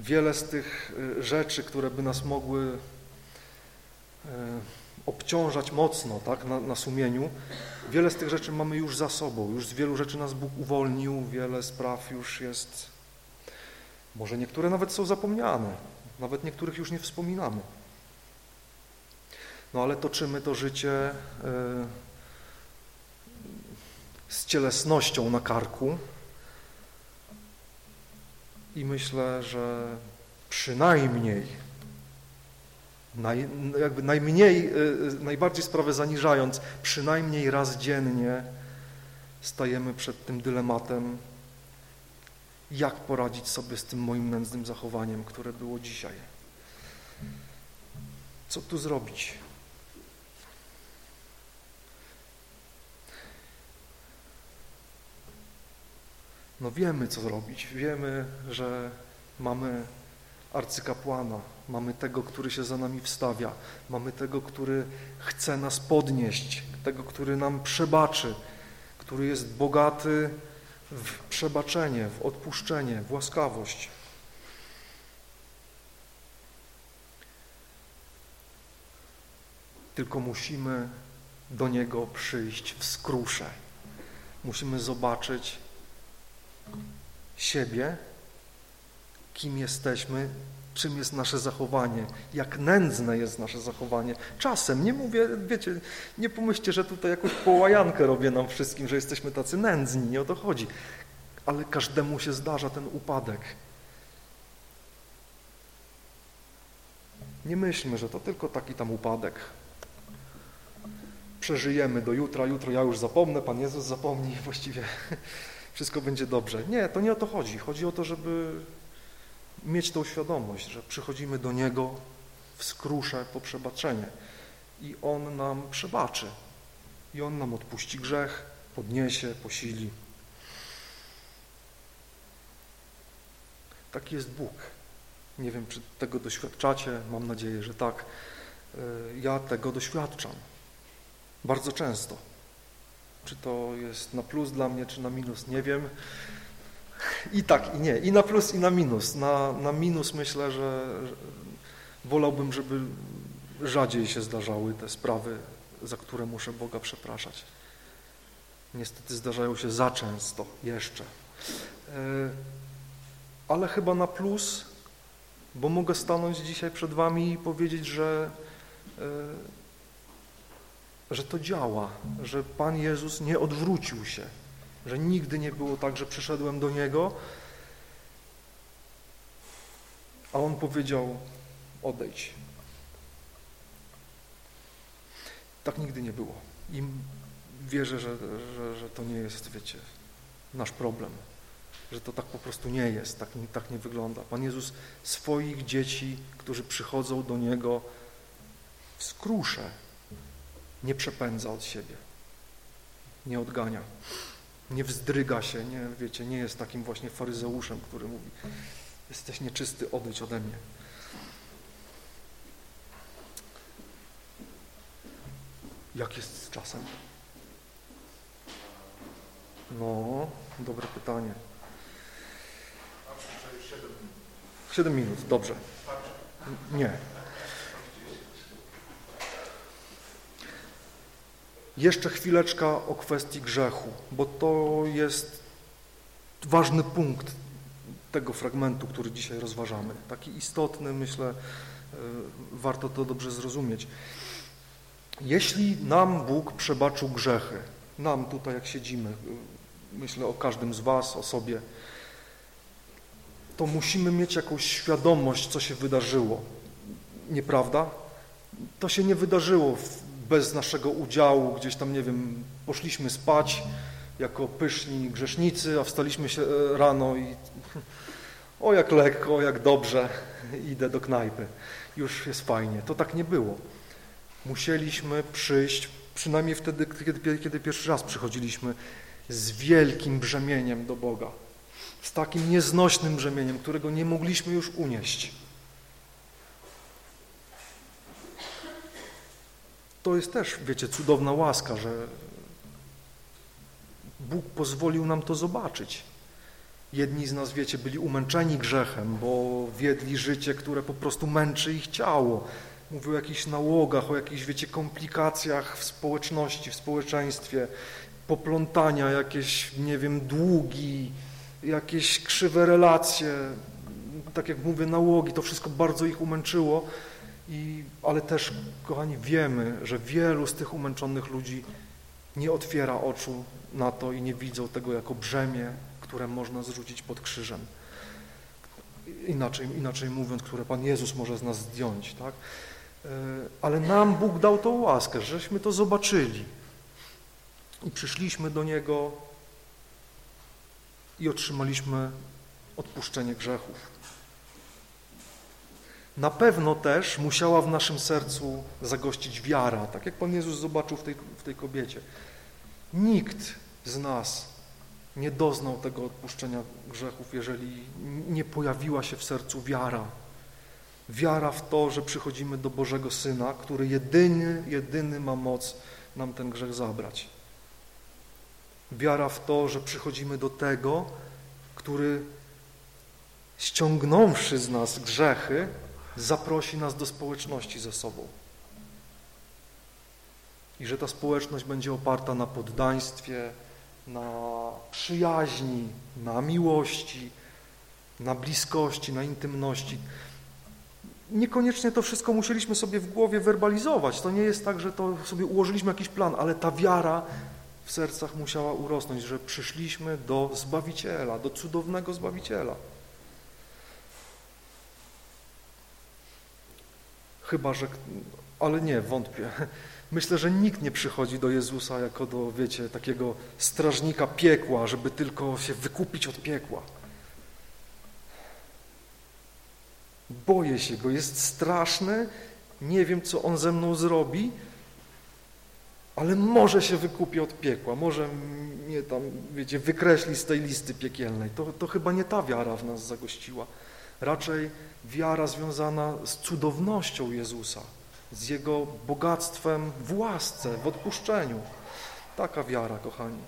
Wiele z tych e, rzeczy, które by nas mogły e, obciążać mocno tak, na, na, sumieniu, wiele z tych rzeczy mamy już za sobą. Już z wielu rzeczy nas Bóg uwolnił, wiele spraw już jest, może niektóre nawet są zapomniane, nawet niektórych już nie wspominamy. No ale toczymy to życie e, z cielesnością na karku i myślę, że przynajmniej naj, jakby najmniej, e, najbardziej sprawę zaniżając, przynajmniej raz dziennie stajemy przed tym dylematem, jak poradzić sobie z tym moim nędznym zachowaniem, które było dzisiaj. Co tu zrobić? No wiemy, co zrobić. Wiemy, że mamy arcykapłana, mamy tego, który się za nami wstawia, mamy tego, który chce nas podnieść, tego, który nam przebaczy, który jest bogaty w przebaczenie, w odpuszczenie, w łaskawość. Tylko musimy do Niego przyjść w skrusze. Musimy zobaczyć, siebie, kim jesteśmy, czym jest nasze zachowanie, jak nędzne jest nasze zachowanie. Czasem, nie mówię, wiecie, nie pomyślcie, że tutaj jakąś połajankę robię nam wszystkim, że jesteśmy tacy nędzni, nie o to chodzi. Ale każdemu się zdarza ten upadek. Nie myślmy, że to tylko taki tam upadek. Przeżyjemy do jutra, jutro ja już zapomnę, Pan Jezus zapomni *laughs* właściwie wszystko będzie dobrze. Nie, to nie o to chodzi. Chodzi o to, żeby mieć tą świadomość, że przychodzimy do Niego w skrusze po przebaczenie i On nam przebaczy i On nam odpuści grzech, podniesie, posili. Taki jest Bóg. Nie wiem, czy tego doświadczacie, mam nadzieję, że tak. E, ja tego doświadczam bardzo często. Czy to jest na plus dla mnie, czy na minus, nie wiem. I tak, i nie. I na plus, i na minus. Na, na minus myślę, że, wolałbym, żeby rzadziej się zdarzały te sprawy, za które muszę Boga przepraszać. Niestety zdarzają się za często jeszcze. E, ale chyba na plus, bo mogę stanąć dzisiaj przed Wami i powiedzieć, że, e, że to działa, że Pan Jezus nie odwrócił się, że nigdy nie było tak, że przyszedłem do Niego, a On powiedział odejdź. Tak nigdy nie było. I wierzę, że, że, że to nie jest, wiecie, nasz problem, że to tak po prostu nie jest, tak, tak nie wygląda. Pan Jezus swoich dzieci, którzy przychodzą do Niego skrusze, nie przepędza od siebie, nie odgania, nie wzdryga się, nie, wiecie, nie jest takim właśnie faryzeuszem, który mówi jesteś nieczysty, odejdź ode mnie. Jak jest z czasem? No, dobre pytanie. 7 minut, dobrze. Nie. Jeszcze chwileczka o kwestii grzechu, bo to jest ważny punkt tego fragmentu, który dzisiaj rozważamy. Taki istotny, myślę, e, warto to dobrze zrozumieć. Jeśli nam Bóg przebaczył grzechy, nam tutaj jak siedzimy, myślę o każdym z Was, o sobie, to musimy mieć jakąś świadomość, co się wydarzyło. Nieprawda? To się nie wydarzyło bez naszego udziału, gdzieś tam, nie wiem, poszliśmy spać jako pyszni grzesznicy, a wstaliśmy się e, rano i *laughs* o jak lekko, jak dobrze, *laughs* idę do knajpy, już jest fajnie. To tak nie było. Musieliśmy przyjść, przynajmniej wtedy, kiedy, kiedy pierwszy raz przychodziliśmy, z wielkim brzemieniem do Boga, z takim nieznośnym brzemieniem, którego nie mogliśmy już unieść. To jest też, wiecie, cudowna łaska, że Bóg pozwolił nam to zobaczyć. Jedni z nas, wiecie, byli umęczeni grzechem, bo wiedli życie, które po prostu męczy ich ciało. Mówił o jakichś nałogach, o jakichś, wiecie, komplikacjach w społeczności, w społeczeństwie, poplątania, jakieś, nie wiem, długi, jakieś krzywe relacje, tak jak mówię, nałogi, to wszystko bardzo ich umęczyło, I, ale też, kochani, wiemy, że wielu z tych umęczonych ludzi nie otwiera oczu na to i nie widzą tego jako brzemię, które można zrzucić pod krzyżem. Inaczej, inaczej mówiąc, które Pan Jezus może z nas zdjąć, tak? E, ale nam Bóg dał tą łaskę, żeśmy to zobaczyli. I przyszliśmy do Niego i otrzymaliśmy odpuszczenie grzechów. Na pewno też musiała w naszym sercu zagościć wiara, tak jak Pan Jezus zobaczył w tej, w tej kobiecie. Nikt z nas nie doznał tego odpuszczenia grzechów, jeżeli nie pojawiła się w sercu wiara. Wiara w to, że przychodzimy do Bożego Syna, który jedyny, jedyny ma moc nam ten grzech zabrać. Wiara w to, że przychodzimy do tego, który ściągnąwszy z nas grzechy, zaprosi nas do społeczności ze sobą. I że ta społeczność będzie oparta na poddaństwie, na przyjaźni, na miłości, na bliskości, na intymności. Niekoniecznie to wszystko musieliśmy sobie w głowie werbalizować. To nie jest tak, że to sobie ułożyliśmy jakiś plan, ale ta wiara w sercach musiała urosnąć, że przyszliśmy do Zbawiciela, do cudownego Zbawiciela. Chyba, że... ale nie, wątpię. *laughs* Myślę, że nikt nie przychodzi do Jezusa jako do, wiecie, takiego strażnika piekła, żeby tylko się wykupić od piekła. Boję się go, jest straszny, nie wiem, co on ze mną zrobi, ale może się wykupi od piekła, może mnie tam, wiecie, wykreśli z tej listy piekielnej. To, to chyba nie ta wiara w nas zagościła. Raczej wiara związana z cudownością Jezusa, z Jego bogactwem w łasce, w odpuszczeniu. Taka wiara, kochani.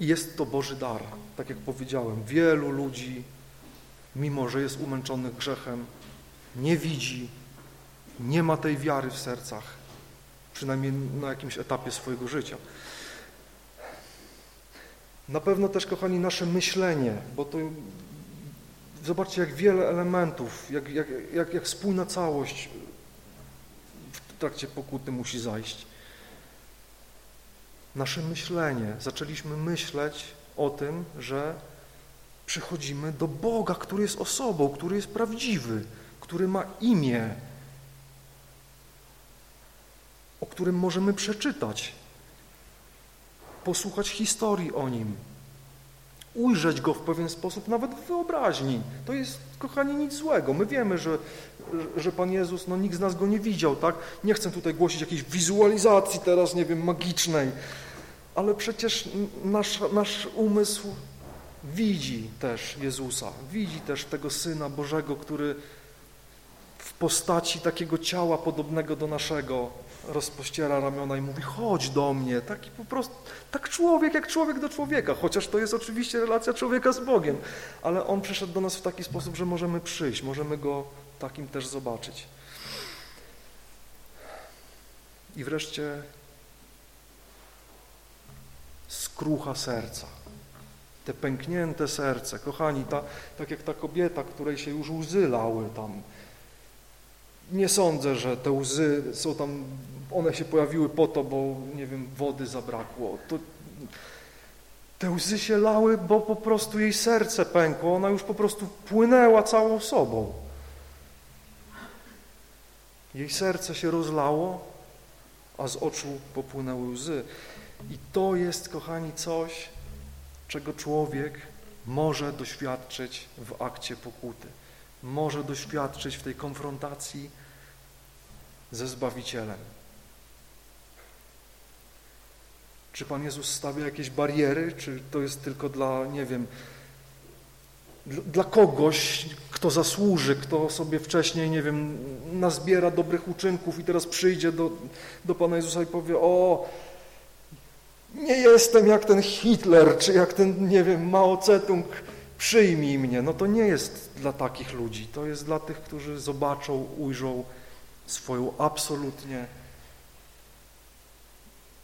Jest to Boży dar, tak jak powiedziałem. Wielu ludzi, mimo że jest umęczonych grzechem, nie widzi, nie ma tej wiary w sercach, przynajmniej na jakimś etapie swojego życia. Na pewno też, kochani, nasze myślenie, bo to zobaczcie, jak wiele elementów, jak, jak, jak, jak spójna całość w trakcie pokuty musi zajść. Nasze myślenie, zaczęliśmy myśleć o tym, że przychodzimy do Boga, który jest osobą, który jest prawdziwy, który ma imię, o którym możemy przeczytać, posłuchać historii o Nim, ujrzeć Go w pewien sposób, nawet w wyobraźni. To jest, kochani, nic złego. My wiemy, że, że Pan Jezus, no nikt z nas Go nie widział, tak? Nie chcę tutaj głosić jakiejś wizualizacji teraz, nie wiem, magicznej, ale przecież nasz, nasz umysł widzi też Jezusa, widzi też tego Syna Bożego, który w postaci takiego ciała podobnego do naszego rozpościera ramiona i mówi chodź do mnie, taki po prostu, tak człowiek jak człowiek do człowieka, chociaż to jest oczywiście relacja człowieka z Bogiem, ale On przyszedł do nas w taki sposób, że możemy przyjść, możemy Go takim też zobaczyć. I wreszcie skrucha serca. Te pęknięte serce, kochani, ta, tak jak ta kobieta, której się już łzy lały tam. Nie sądzę, że te łzy są tam, one się pojawiły po to, bo nie wiem, wody zabrakło. To, te łzy się lały, bo po prostu jej serce pękło, ona już po prostu płynęła całą sobą. Jej serce się rozlało, a z oczu popłynęły łzy. I to jest, kochani, coś, czego człowiek może doświadczyć w akcie pokuty. Może doświadczyć w tej konfrontacji ze Zbawicielem. Czy Pan Jezus stawia jakieś bariery, czy to jest tylko dla, nie wiem, dla kogoś, kto zasłuży, kto sobie wcześniej, nie wiem, nazbiera dobrych uczynków i teraz przyjdzie do, do Pana Jezusa i powie, o, nie jestem jak ten Hitler, czy jak ten, nie wiem, Mao Zedong, przyjmij mnie. No to nie jest dla takich ludzi. To jest dla tych, którzy zobaczą, ujrzą swoją absolutnie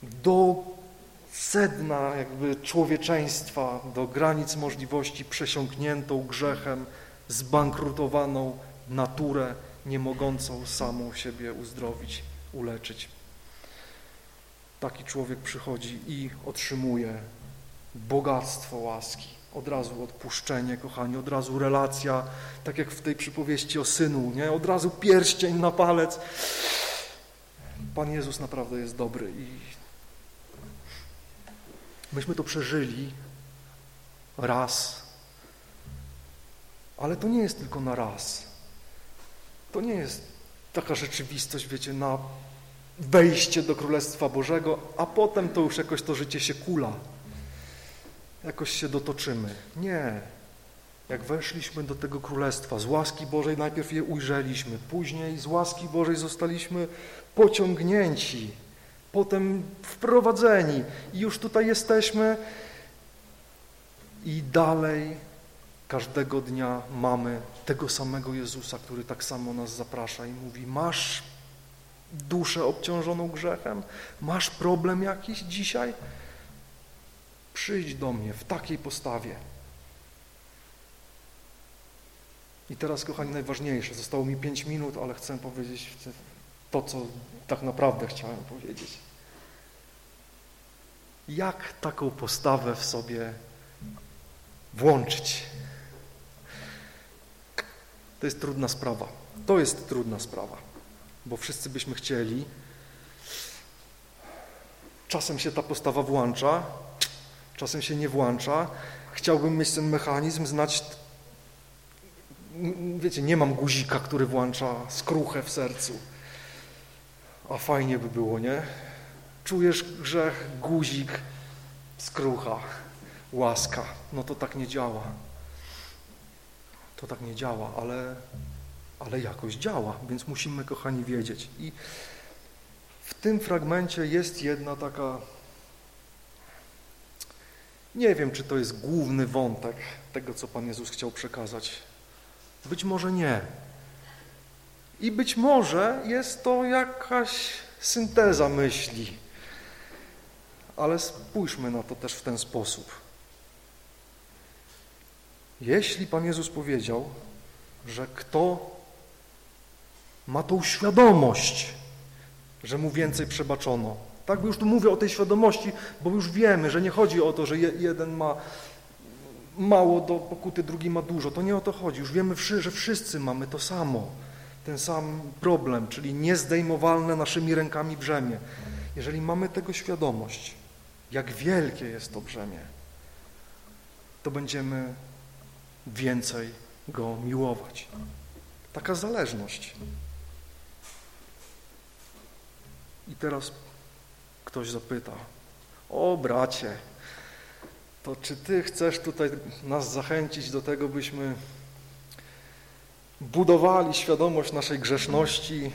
do sedna jakby człowieczeństwa, do granic możliwości przesiąkniętą grzechem, zbankrutowaną naturę, nie mogącą samą siebie uzdrowić, uleczyć taki człowiek przychodzi i otrzymuje bogactwo łaski. Od razu odpuszczenie, kochani, od razu relacja, tak jak w tej przypowieści o synu, nie? Od razu pierścień na palec. Pan Jezus naprawdę jest dobry i myśmy to przeżyli raz, ale to nie jest tylko na raz. To nie jest taka rzeczywistość, wiecie, na wejście do Królestwa Bożego, a potem to już jakoś to życie się kula. Jakoś się dotoczymy. Nie. Jak weszliśmy do tego Królestwa, z łaski Bożej najpierw je ujrzeliśmy, później z łaski Bożej zostaliśmy pociągnięci, potem wprowadzeni i już tutaj jesteśmy i dalej każdego dnia mamy tego samego Jezusa, który tak samo nas zaprasza i mówi, masz duszę obciążoną grzechem? Masz problem jakiś dzisiaj? Przyjdź do mnie w takiej postawie. I teraz, kochani, najważniejsze. Zostało mi pięć minut, ale chcę powiedzieć to, co tak naprawdę chciałem powiedzieć. Jak taką postawę w sobie włączyć? To jest trudna sprawa. To jest trudna sprawa bo wszyscy byśmy chcieli. Czasem się ta postawa włącza, czasem się nie włącza. Chciałbym mieć ten mechanizm, znać, wiecie, nie mam guzika, który włącza skruchę w sercu. A fajnie by było, nie? Czujesz grzech, guzik, skrucha, łaska. No to tak nie działa. To tak nie działa, ale ale jakoś działa, więc musimy, kochani, wiedzieć. I w tym fragmencie jest jedna taka Nie wiem, czy to jest główny wątek tego, co Pan Jezus chciał przekazać. Być może nie. I być może jest to jakaś synteza myśli. Ale spójrzmy na to też w ten sposób. Jeśli Pan Jezus powiedział, że kto ma tą świadomość, że mu więcej przebaczono, tak, bo już tu mówię o tej świadomości, bo już wiemy, że nie chodzi o to, że jeden ma mało do pokuty, drugi ma dużo. To nie o to chodzi. Już wiemy, że wszyscy mamy to samo, ten sam problem, czyli niezdejmowalne naszymi rękami brzemię. Jeżeli mamy tego świadomość, jak wielkie jest to brzemię, to będziemy więcej Go miłować. Taka zależność. I teraz ktoś zapyta, o bracie, to czy Ty chcesz tutaj nas zachęcić do tego, byśmy budowali świadomość naszej grzeszności,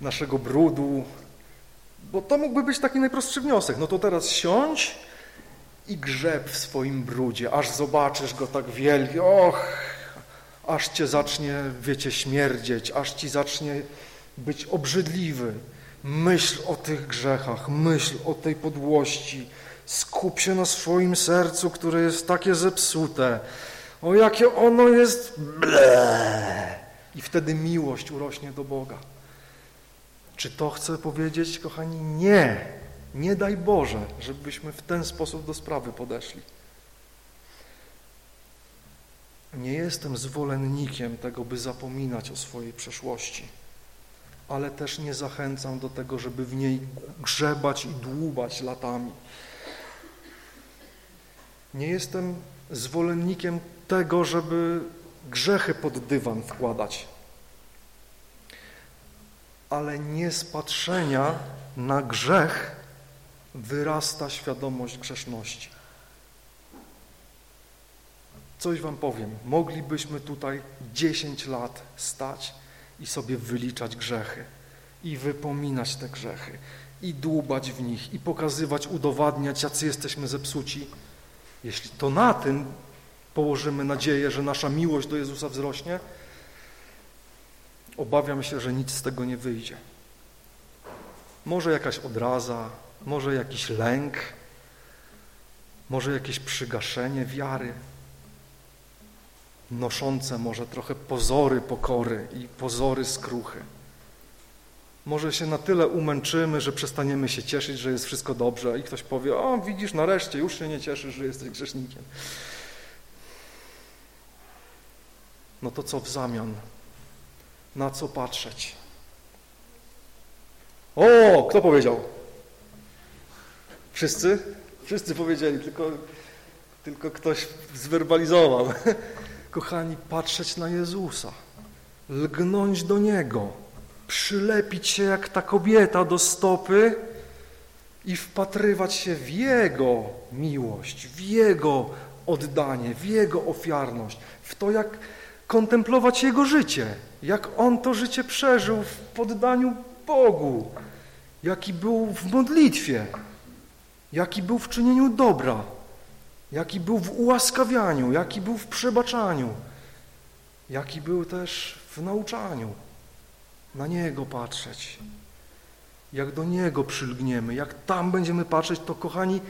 naszego brudu, bo to mógłby być taki najprostszy wniosek. No to teraz siądź i grzeb w swoim brudzie, aż zobaczysz go tak wielki, och, aż cię zacznie, wiecie, śmierdzieć, aż ci zacznie być obrzydliwy. Myśl o tych grzechach, myśl o tej podłości, skup się na swoim sercu, które jest takie zepsute. O jakie ono jest ble! I wtedy miłość urośnie do Boga. Czy to chcę powiedzieć, kochani? Nie. Nie daj Boże, żebyśmy w ten sposób do sprawy podeszli. Nie jestem zwolennikiem tego, by zapominać o swojej przeszłości, ale też nie zachęcam do tego, żeby w niej grzebać i dłubać latami. Nie jestem zwolennikiem tego, żeby grzechy pod dywan wkładać, ale nie z patrzenia na grzech wyrasta świadomość grzeszności. Coś wam powiem, moglibyśmy tutaj 10 lat stać i sobie wyliczać grzechy. I wypominać te grzechy. I dłubać w nich. I pokazywać, udowadniać, jacy jesteśmy zepsuci. Jeśli to na tym położymy nadzieję, że nasza miłość do Jezusa wzrośnie, obawiam się, że nic z tego nie wyjdzie. Może jakaś odraza, może jakiś lęk, może jakieś przygaszenie wiary, noszące może trochę pozory pokory i pozory skruchy. Może się na tyle umęczymy, że przestaniemy się cieszyć, że jest wszystko dobrze i ktoś powie, o widzisz, nareszcie już się nie cieszysz, że jesteś grzesznikiem. No to co w zamian? Na co patrzeć? O, kto powiedział? Wszyscy? Wszyscy powiedzieli, tylko, tylko ktoś zwerbalizował. *laughs* Kochani, patrzeć na Jezusa, lgnąć do Niego, przylepić się jak ta kobieta do stopy i wpatrywać się w Jego miłość, w Jego oddanie, w Jego ofiarność, w to, jak kontemplować Jego życie, jak On to życie przeżył w poddaniu Bogu, jaki był w modlitwie, jaki był w czynieniu dobra, jaki był w ułaskawianiu, jaki był w przebaczaniu, jaki był też w nauczaniu. Na Niego patrzeć. Jak do Niego przylgniemy, jak tam będziemy patrzeć, to kochani,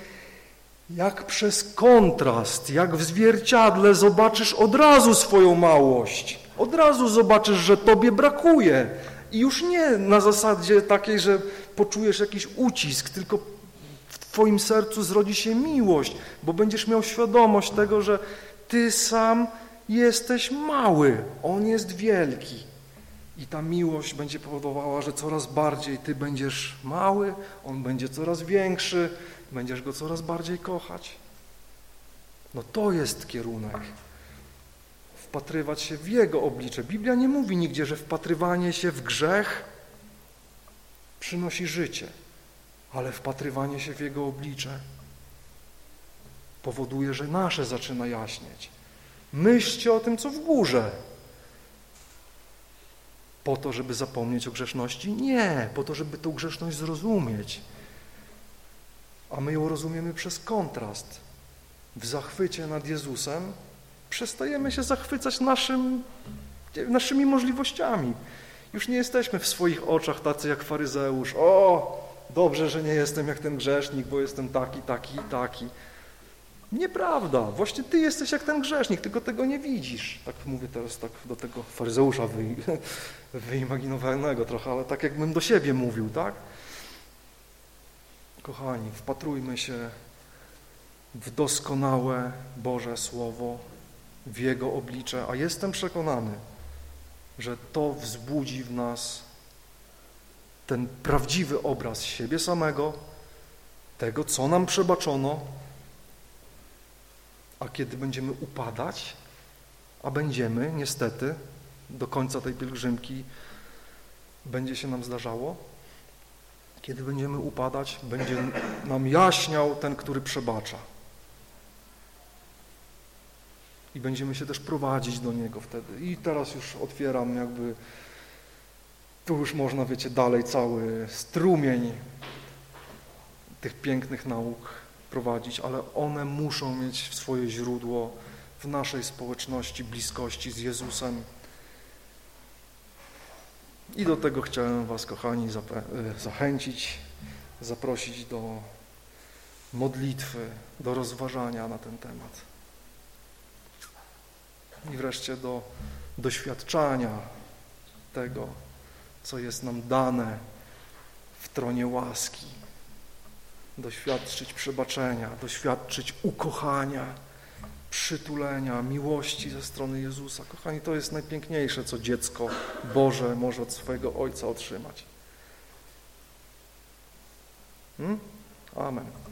jak przez kontrast, jak w zwierciadle zobaczysz od razu swoją małość. Od razu zobaczysz, że Tobie brakuje. I już nie na zasadzie takiej, że poczujesz jakiś ucisk, tylko w Twoim sercu zrodzi się miłość, bo będziesz miał świadomość tego, że Ty sam jesteś mały, On jest wielki. I ta miłość będzie powodowała, że coraz bardziej Ty będziesz mały, On będzie coraz większy, będziesz Go coraz bardziej kochać. No to jest kierunek. Wpatrywać się w Jego oblicze. Biblia nie mówi nigdzie, że wpatrywanie się w grzech przynosi życie, ale wpatrywanie się w Jego oblicze powoduje, że nasze zaczyna jaśnieć. Myślcie o tym, co w górze. Po to, żeby zapomnieć o grzeszności? Nie, po to, żeby tę grzeszność zrozumieć. A my ją rozumiemy przez kontrast. w zachwycie nad Jezusem, przestajemy się zachwycać naszym, naszymi możliwościami. Już nie jesteśmy w swoich oczach tacy jak faryzeusz. O, dobrze, że nie jestem jak ten grzesznik, bo jestem taki, taki taki. Nieprawda. Właśnie ty jesteś jak ten grzesznik, tylko tego nie widzisz. Tak mówię teraz tak do tego faryzeusza wy, *laughs* wyimaginowanego trochę, ale tak jakbym do siebie mówił, tak? Kochani, wpatrujmy się w doskonałe Boże Słowo, w Jego oblicze, a jestem przekonany, że to wzbudzi w nas ten prawdziwy obraz siebie samego, tego, co nam przebaczono, a kiedy będziemy upadać, a będziemy niestety do końca tej pielgrzymki będzie się nam zdarzało, kiedy będziemy upadać, będzie nam jaśniał ten, który przebacza. I będziemy się też prowadzić do Niego wtedy. I teraz już otwieram jakby, tu już można, wiecie, dalej cały strumień tych pięknych nauk prowadzić, ale one muszą mieć swoje źródło w naszej społeczności, bliskości z Jezusem. I do tego chciałem Was, kochani, e, zachęcić, zaprosić do modlitwy, do rozważania na ten temat. I wreszcie do doświadczania tego, co jest nam dane w tronie łaski doświadczyć przebaczenia, doświadczyć ukochania, przytulenia, miłości ze strony Jezusa. Kochani, to jest najpiękniejsze, co dziecko Boże może od swojego Ojca otrzymać. Hmm? Amen.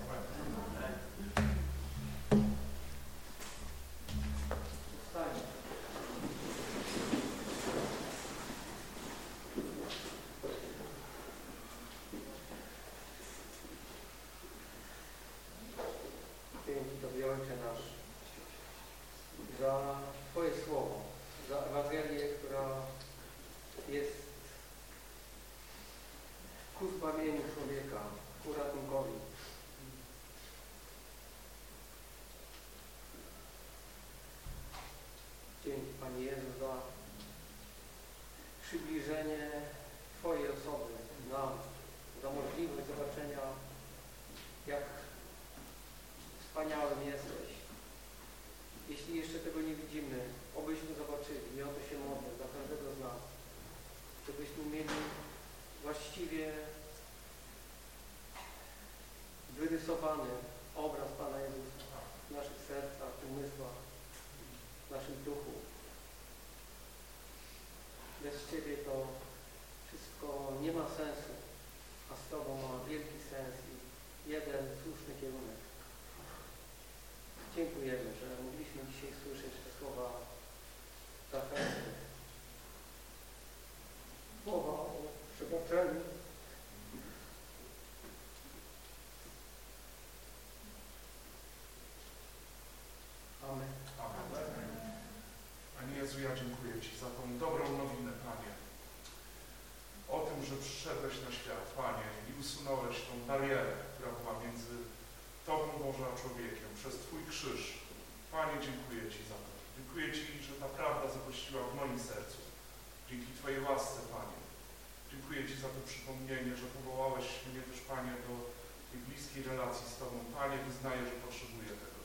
Tej bliskiej relacji z Tobą. Panie, wyznaję, że potrzebuję tego.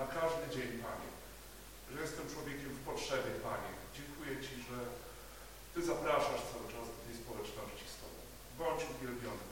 Na każdy dzień, Panie że jestem człowiekiem w potrzebie, Panie. Dziękuję Ci, że Ty zapraszasz cały czas do tej społeczności z Tobą. Bądź uwielbiony,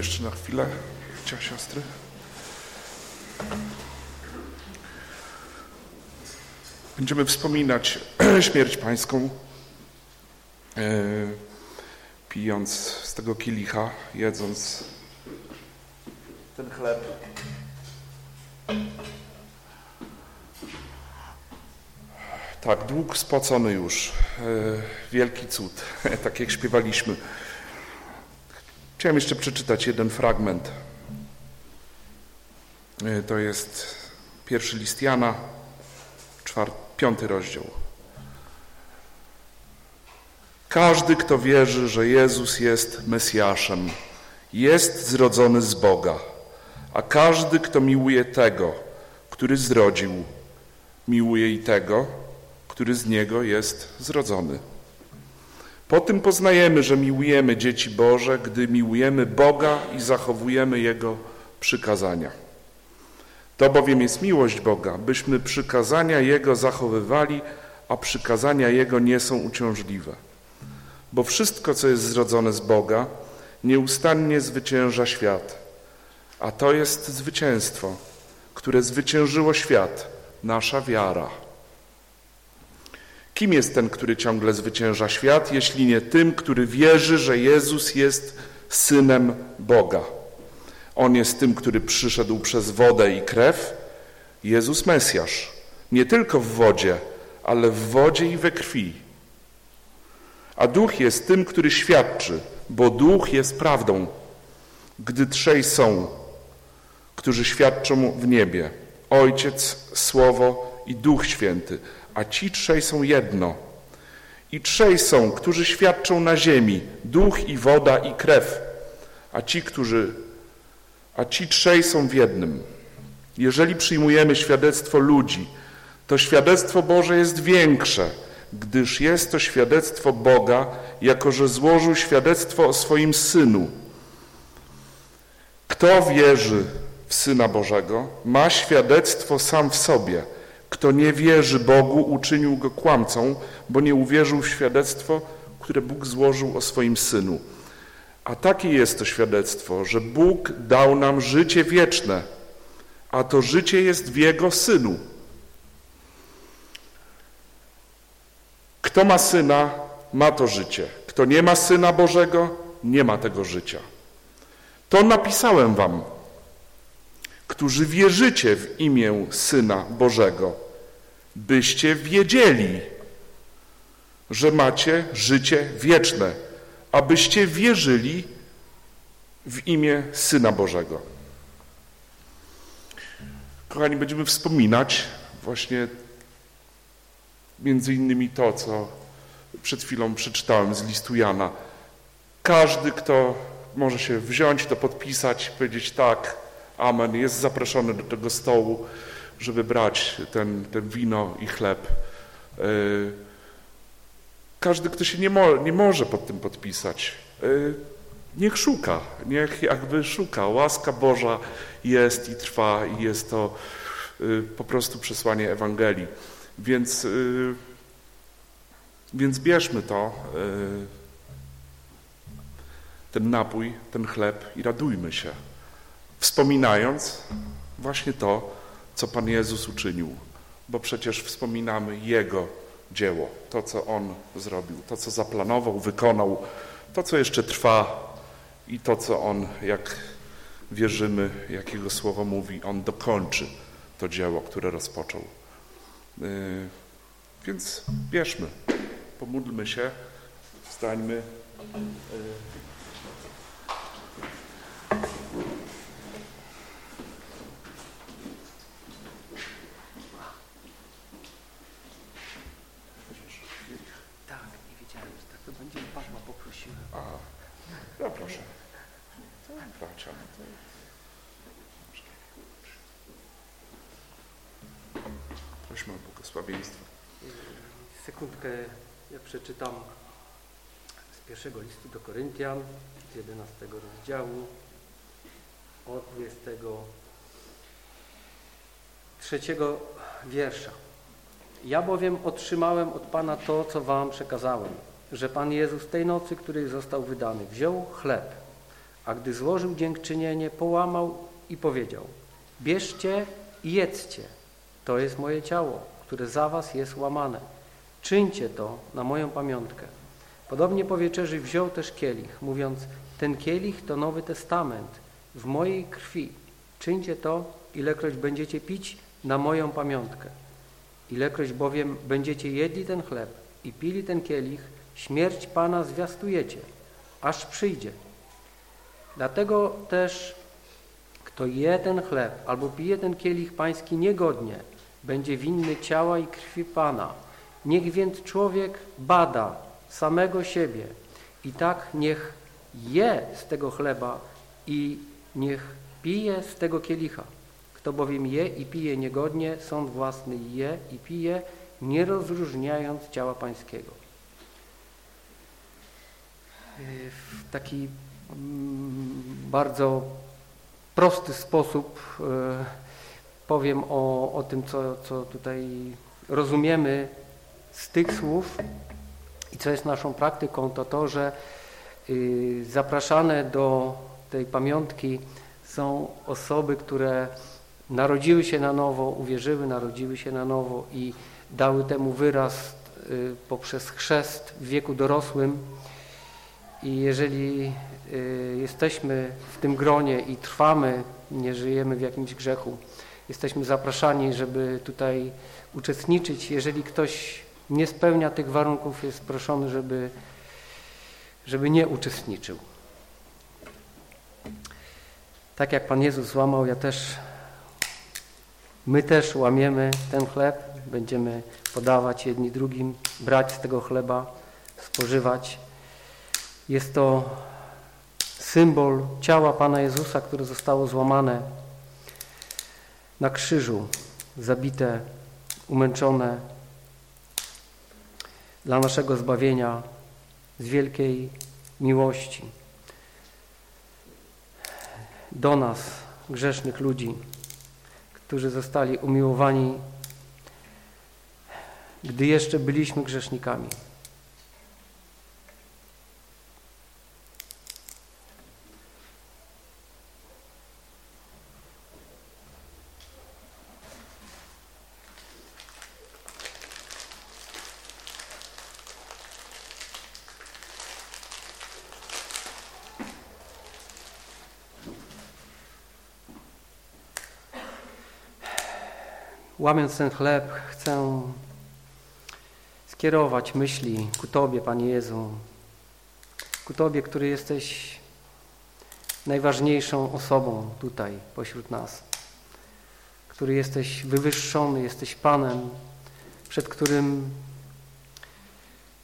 jeszcze na chwilę, cia siostry. Będziemy wspominać *clears throat* śmierć pańską, e, pijąc z tego kielicha, jedząc ten chleb. Tak, dług spłacony już. E, wielki cud, *laughs* tak jak śpiewaliśmy. Chciałem jeszcze przeczytać jeden fragment. E, To jest pierwszy list Jana, piąty rozdział. Każdy, kto wierzy, że Jezus jest Mesjaszem, jest zrodzony z Boga, a każdy, kto miłuje tego, który zrodził, miłuje i tego, który z Niego jest zrodzony. Po tym poznajemy, że miłujemy dzieci Boże, gdy miłujemy Boga i zachowujemy Jego przykazania. To bowiem jest miłość Boga, byśmy przykazania Jego zachowywali, a przykazania Jego nie są uciążliwe. Bo wszystko, co jest zrodzone z Boga, nieustannie zwycięża świat. A to jest zwycięstwo, które zwyciężyło świat, nasza wiara. Kim jest ten, który ciągle zwycięża świat, jeśli nie tym, który wierzy, że Jezus jest synem Boga? On jest tym, który przyszedł przez wodę i krew, Jezus Mesjasz. Nie tylko w wodzie, ale w wodzie i we krwi. A duch jest tym, który świadczy, bo duch jest prawdą. Gdy trzej są, którzy świadczą w niebie, Ojciec, Słowo i Duch Święty, a ci trzej są jedno. I trzej są, którzy świadczą na ziemi, duch i woda i krew, a ci, którzy, a ci trzej są w jednym. Jeżeli przyjmujemy świadectwo ludzi, to świadectwo Boże jest większe, gdyż jest to świadectwo Boga, jako że złożył świadectwo o swoim Synu. Kto wierzy w Syna Bożego, ma świadectwo sam w sobie. Kto nie wierzy Bogu, uczynił go kłamcą, bo nie uwierzył w świadectwo, które Bóg złożył o swoim Synu. A takie jest to świadectwo, że Bóg dał nam życie wieczne, a to życie jest w Jego Synu. Kto ma Syna, ma to życie. Kto nie ma Syna Bożego, nie ma tego życia. To napisałem wam, którzy wierzycie w imię Syna Bożego, byście wiedzieli, że macie życie wieczne, abyście wierzyli w imię Syna Bożego. Kochani, będziemy wspominać właśnie między innymi to, co przed chwilą przeczytałem z listu Jana. Każdy, kto może się wziąć, to podpisać, powiedzieć tak, amen, jest zaproszony do tego stołu, żeby brać ten, ten wino i chleb. Yy, Każdy, kto się nie, mo nie może pod tym podpisać, yy, niech szuka, niech jakby szuka. Łaska Boża jest i trwa i jest to yy, po prostu przesłanie Ewangelii. Więc, więc bierzmy to, ten napój, ten chleb i radujmy się, wspominając właśnie to, co Pan Jezus uczynił, bo przecież wspominamy Jego dzieło, to, co On zrobił, to, co zaplanował, wykonał, to, co jeszcze trwa i to, co On, jak wierzymy, jak Jego Słowo mówi, On dokończy to dzieło, które rozpoczął. Yy, Więc bierzmy, pomódlmy się, wstańmy. Yy, Tak, nie wiedziałem, że tak to będzie. Padła, poprosiłem. A, no proszę. To bracia, no to... Błogosławieństwo. Sekundkę, ja przeczytam z pierwszego listu do Koryntian, z 11 rozdziału, od 23 wiersza. Ja bowiem otrzymałem od Pana to, co wam przekazałem, że Pan Jezus tej nocy, której został wydany, wziął chleb, A gdy złożył dziękczynienie, połamał i powiedział Bierzcie i jedzcie, to jest moje ciało, które za was jest łamane. Czyńcie to na moją pamiątkę. Podobnie po wieczerzy wziął też kielich, mówiąc ten kielich to Nowy Testament w mojej krwi. Czyńcie to, ilekroć będziecie pić na moją pamiątkę. Ilekroć bowiem będziecie jedli ten chleb i pili ten kielich, śmierć Pana zwiastujecie, aż przyjdzie. Dlatego też, kto je ten chleb albo pije ten kielich pański niegodnie, będzie winny ciała i krwi Pana. Niech więc człowiek bada samego siebie i tak niech je z tego chleba i niech pije z tego kielicha. Kto bowiem je i pije niegodnie, sąd własny je i pije, nie rozróżniając ciała pańskiego. W taki mm, bardzo prosty sposób e, powiem o, o tym, co, co tutaj rozumiemy z tych słów i co jest naszą praktyką, to to, że y, zapraszane do tej pamiątki są osoby, które narodziły się na nowo, uwierzyły, narodziły się na nowo i dały temu wyraz y, poprzez chrzest w wieku dorosłym. I jeżeli y, jesteśmy w tym gronie i trwamy, nie żyjemy w jakimś grzechu, jesteśmy zapraszani, żeby tutaj uczestniczyć. Jeżeli ktoś nie spełnia tych warunków, jest proszony, żeby, żeby nie uczestniczył. Tak jak Pan Jezus złamał, ja też, my też łamiemy ten chleb, będziemy podawać jedni drugim, brać z tego chleba, spożywać. Jest to symbol ciała Pana Jezusa, które zostało złamane na krzyżu, zabite, umęczone dla naszego zbawienia z wielkiej miłości do nas, grzesznych ludzi, którzy zostali umiłowani, gdy jeszcze byliśmy grzesznikami. Łamiąc ten chleb, chcę skierować myśli ku Tobie, Panie Jezu, ku Tobie, który jesteś najważniejszą osobą tutaj pośród nas, który jesteś wywyższony, jesteś Panem, przed którym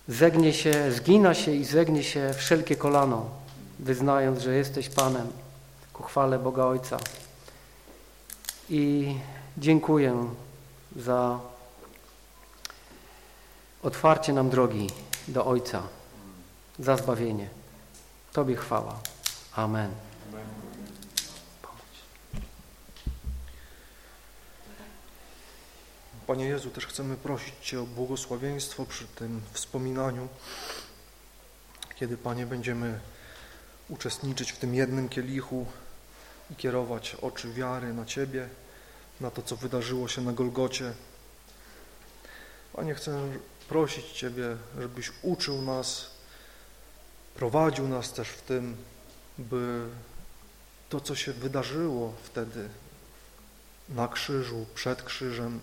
zegnie się, zgina się i zegnie się wszelkie kolano, wyznając, że jesteś Panem ku chwale Boga Ojca. I dziękuję za otwarcie nam drogi do Ojca, za zbawienie. Tobie chwała. Amen. Panie Jezu, też chcemy prosić Cię o błogosławieństwo przy tym wspominaniu, kiedy, Panie, będziemy uczestniczyć w tym jednym kielichu i kierować oczy wiary na Ciebie, na to, co wydarzyło się na Golgocie. Panie, chcę prosić Ciebie, żebyś uczył nas, prowadził nas też w tym, by to, co się wydarzyło wtedy na krzyżu, przed krzyżem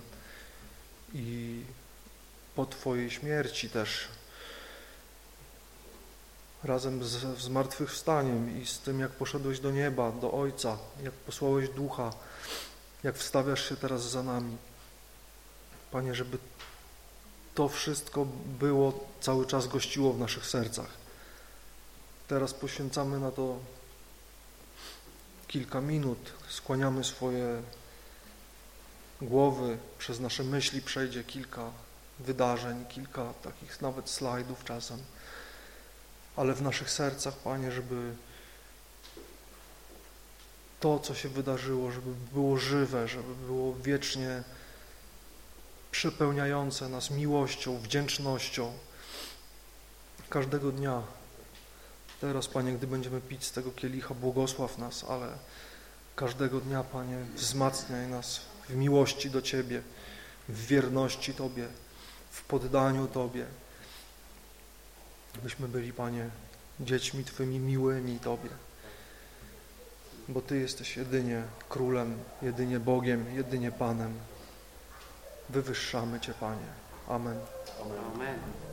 i po Twojej śmierci też, razem z zmartwychwstaniem i z tym, jak poszedłeś do nieba, do Ojca, jak posłałeś Ducha, jak wstawiasz się teraz za nami. Panie, żeby to wszystko było, cały czas gościło w naszych sercach. Teraz poświęcamy na to kilka minut, skłaniamy swoje głowy, przez nasze myśli przejdzie kilka wydarzeń, kilka takich nawet slajdów czasem, ale w naszych sercach, Panie, żeby to, co się wydarzyło, żeby było żywe, żeby było wiecznie przepełniające nas miłością, wdzięcznością. Każdego dnia. Teraz, Panie, gdy będziemy pić z tego kielicha, błogosław nas, ale każdego dnia, Panie, wzmacniaj nas w miłości do Ciebie, w wierności Tobie, w poddaniu Tobie. Byśmy byli, Panie, dziećmi Twymi miłymi Tobie bo Ty jesteś jedynie Królem, jedynie Bogiem, jedynie Panem. Wywyższamy Cię, Panie. Amen. Amen. Amen.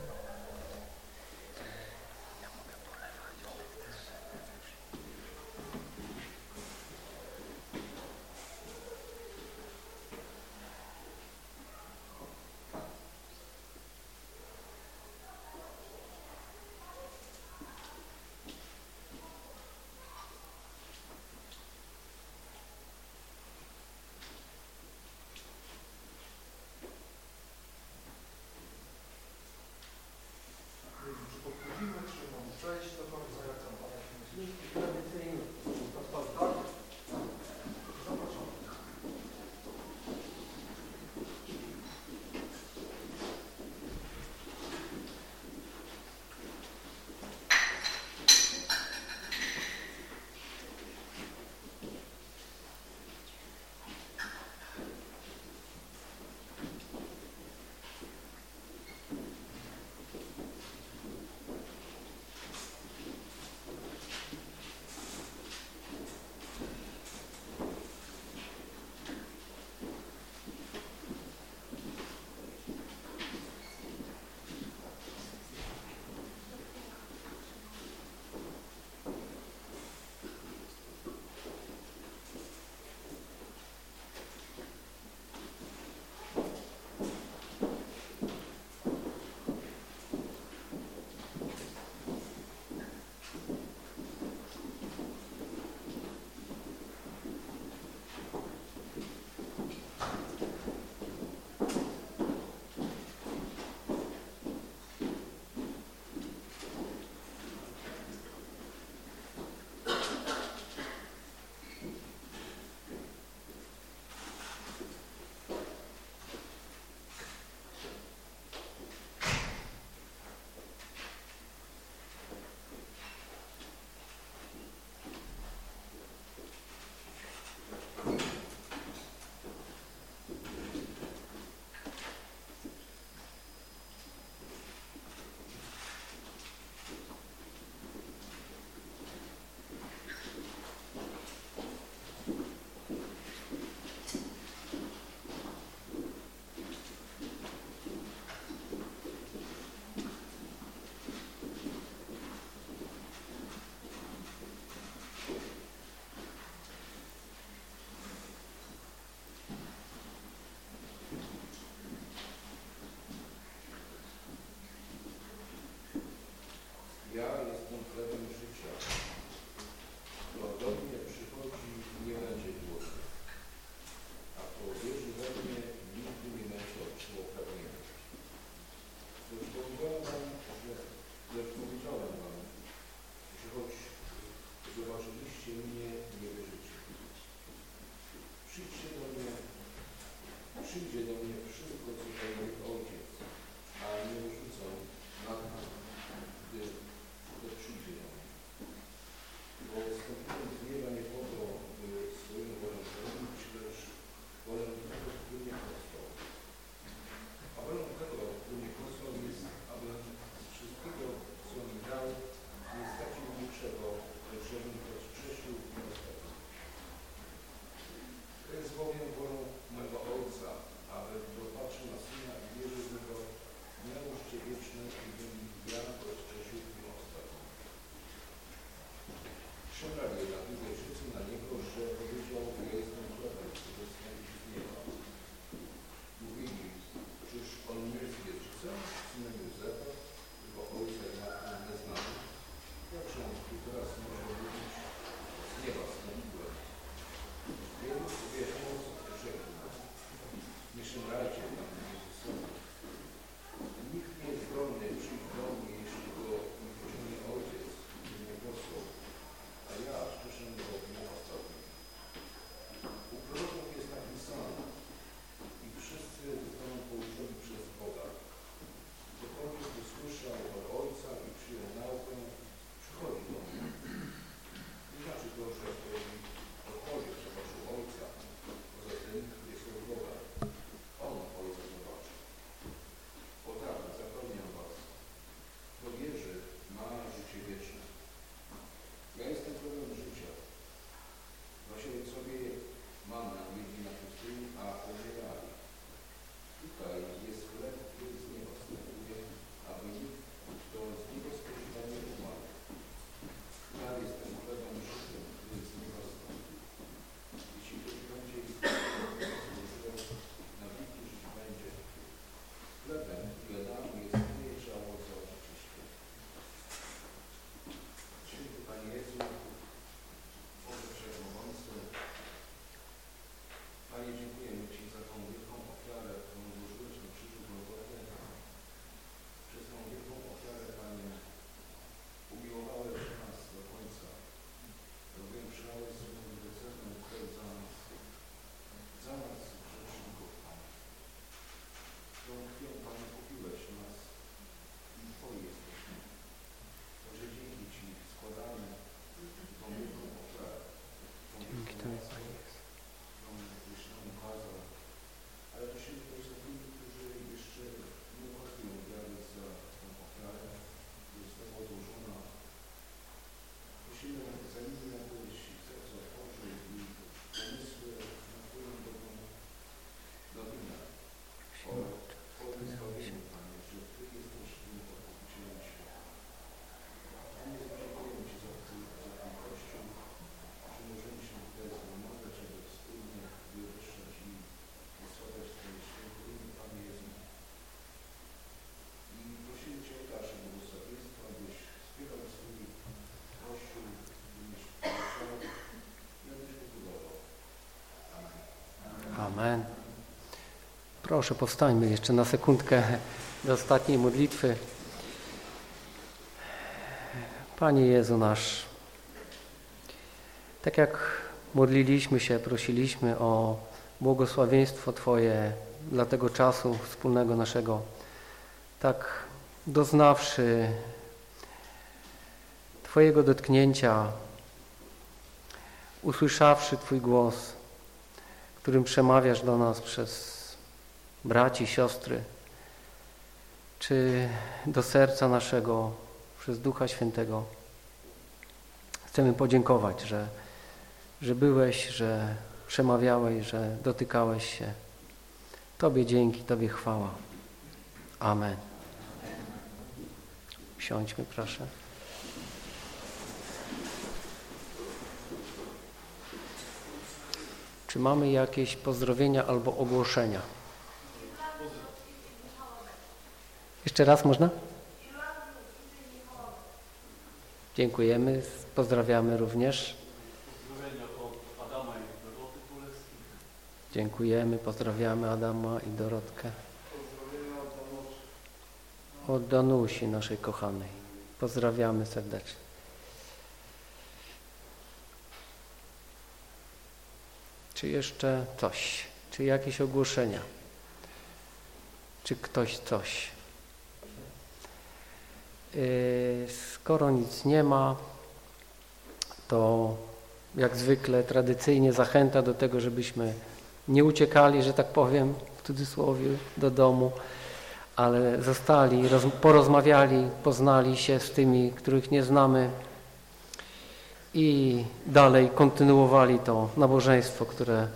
Proszę, powstańmy jeszcze na sekundkę do ostatniej modlitwy. Panie Jezu nasz, tak jak modliliśmy się, prosiliśmy o błogosławieństwo Twoje dla tego czasu wspólnego naszego, tak doznawszy Twojego dotknięcia, usłyszawszy Twój głos, którym przemawiasz do nas przez braci, siostry, czy do serca naszego przez Ducha Świętego. Chcemy podziękować, że, że byłeś, że przemawiałeś, że dotykałeś się. Tobie dzięki, Tobie chwała. Amen. Siądźmy, proszę. Czy mamy jakieś pozdrowienia albo ogłoszenia? Jeszcze raz można? Dziękujemy, pozdrawiamy również. Dziękujemy, pozdrawiamy Adama i Dorotkę. Od Danusi, naszej kochanej. Pozdrawiamy serdecznie. Czy jeszcze coś? Czy jakieś ogłoszenia? Czy ktoś coś? Yy, skoro nic nie ma, to jak zwykle tradycyjnie zachęta do tego, żebyśmy nie uciekali, że tak powiem, w cudzysłowie, do domu, ale zostali, porozmawiali, poznali się z tymi, których nie znamy i dalej kontynuowali to nabożeństwo, które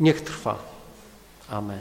niech trwa. Amen.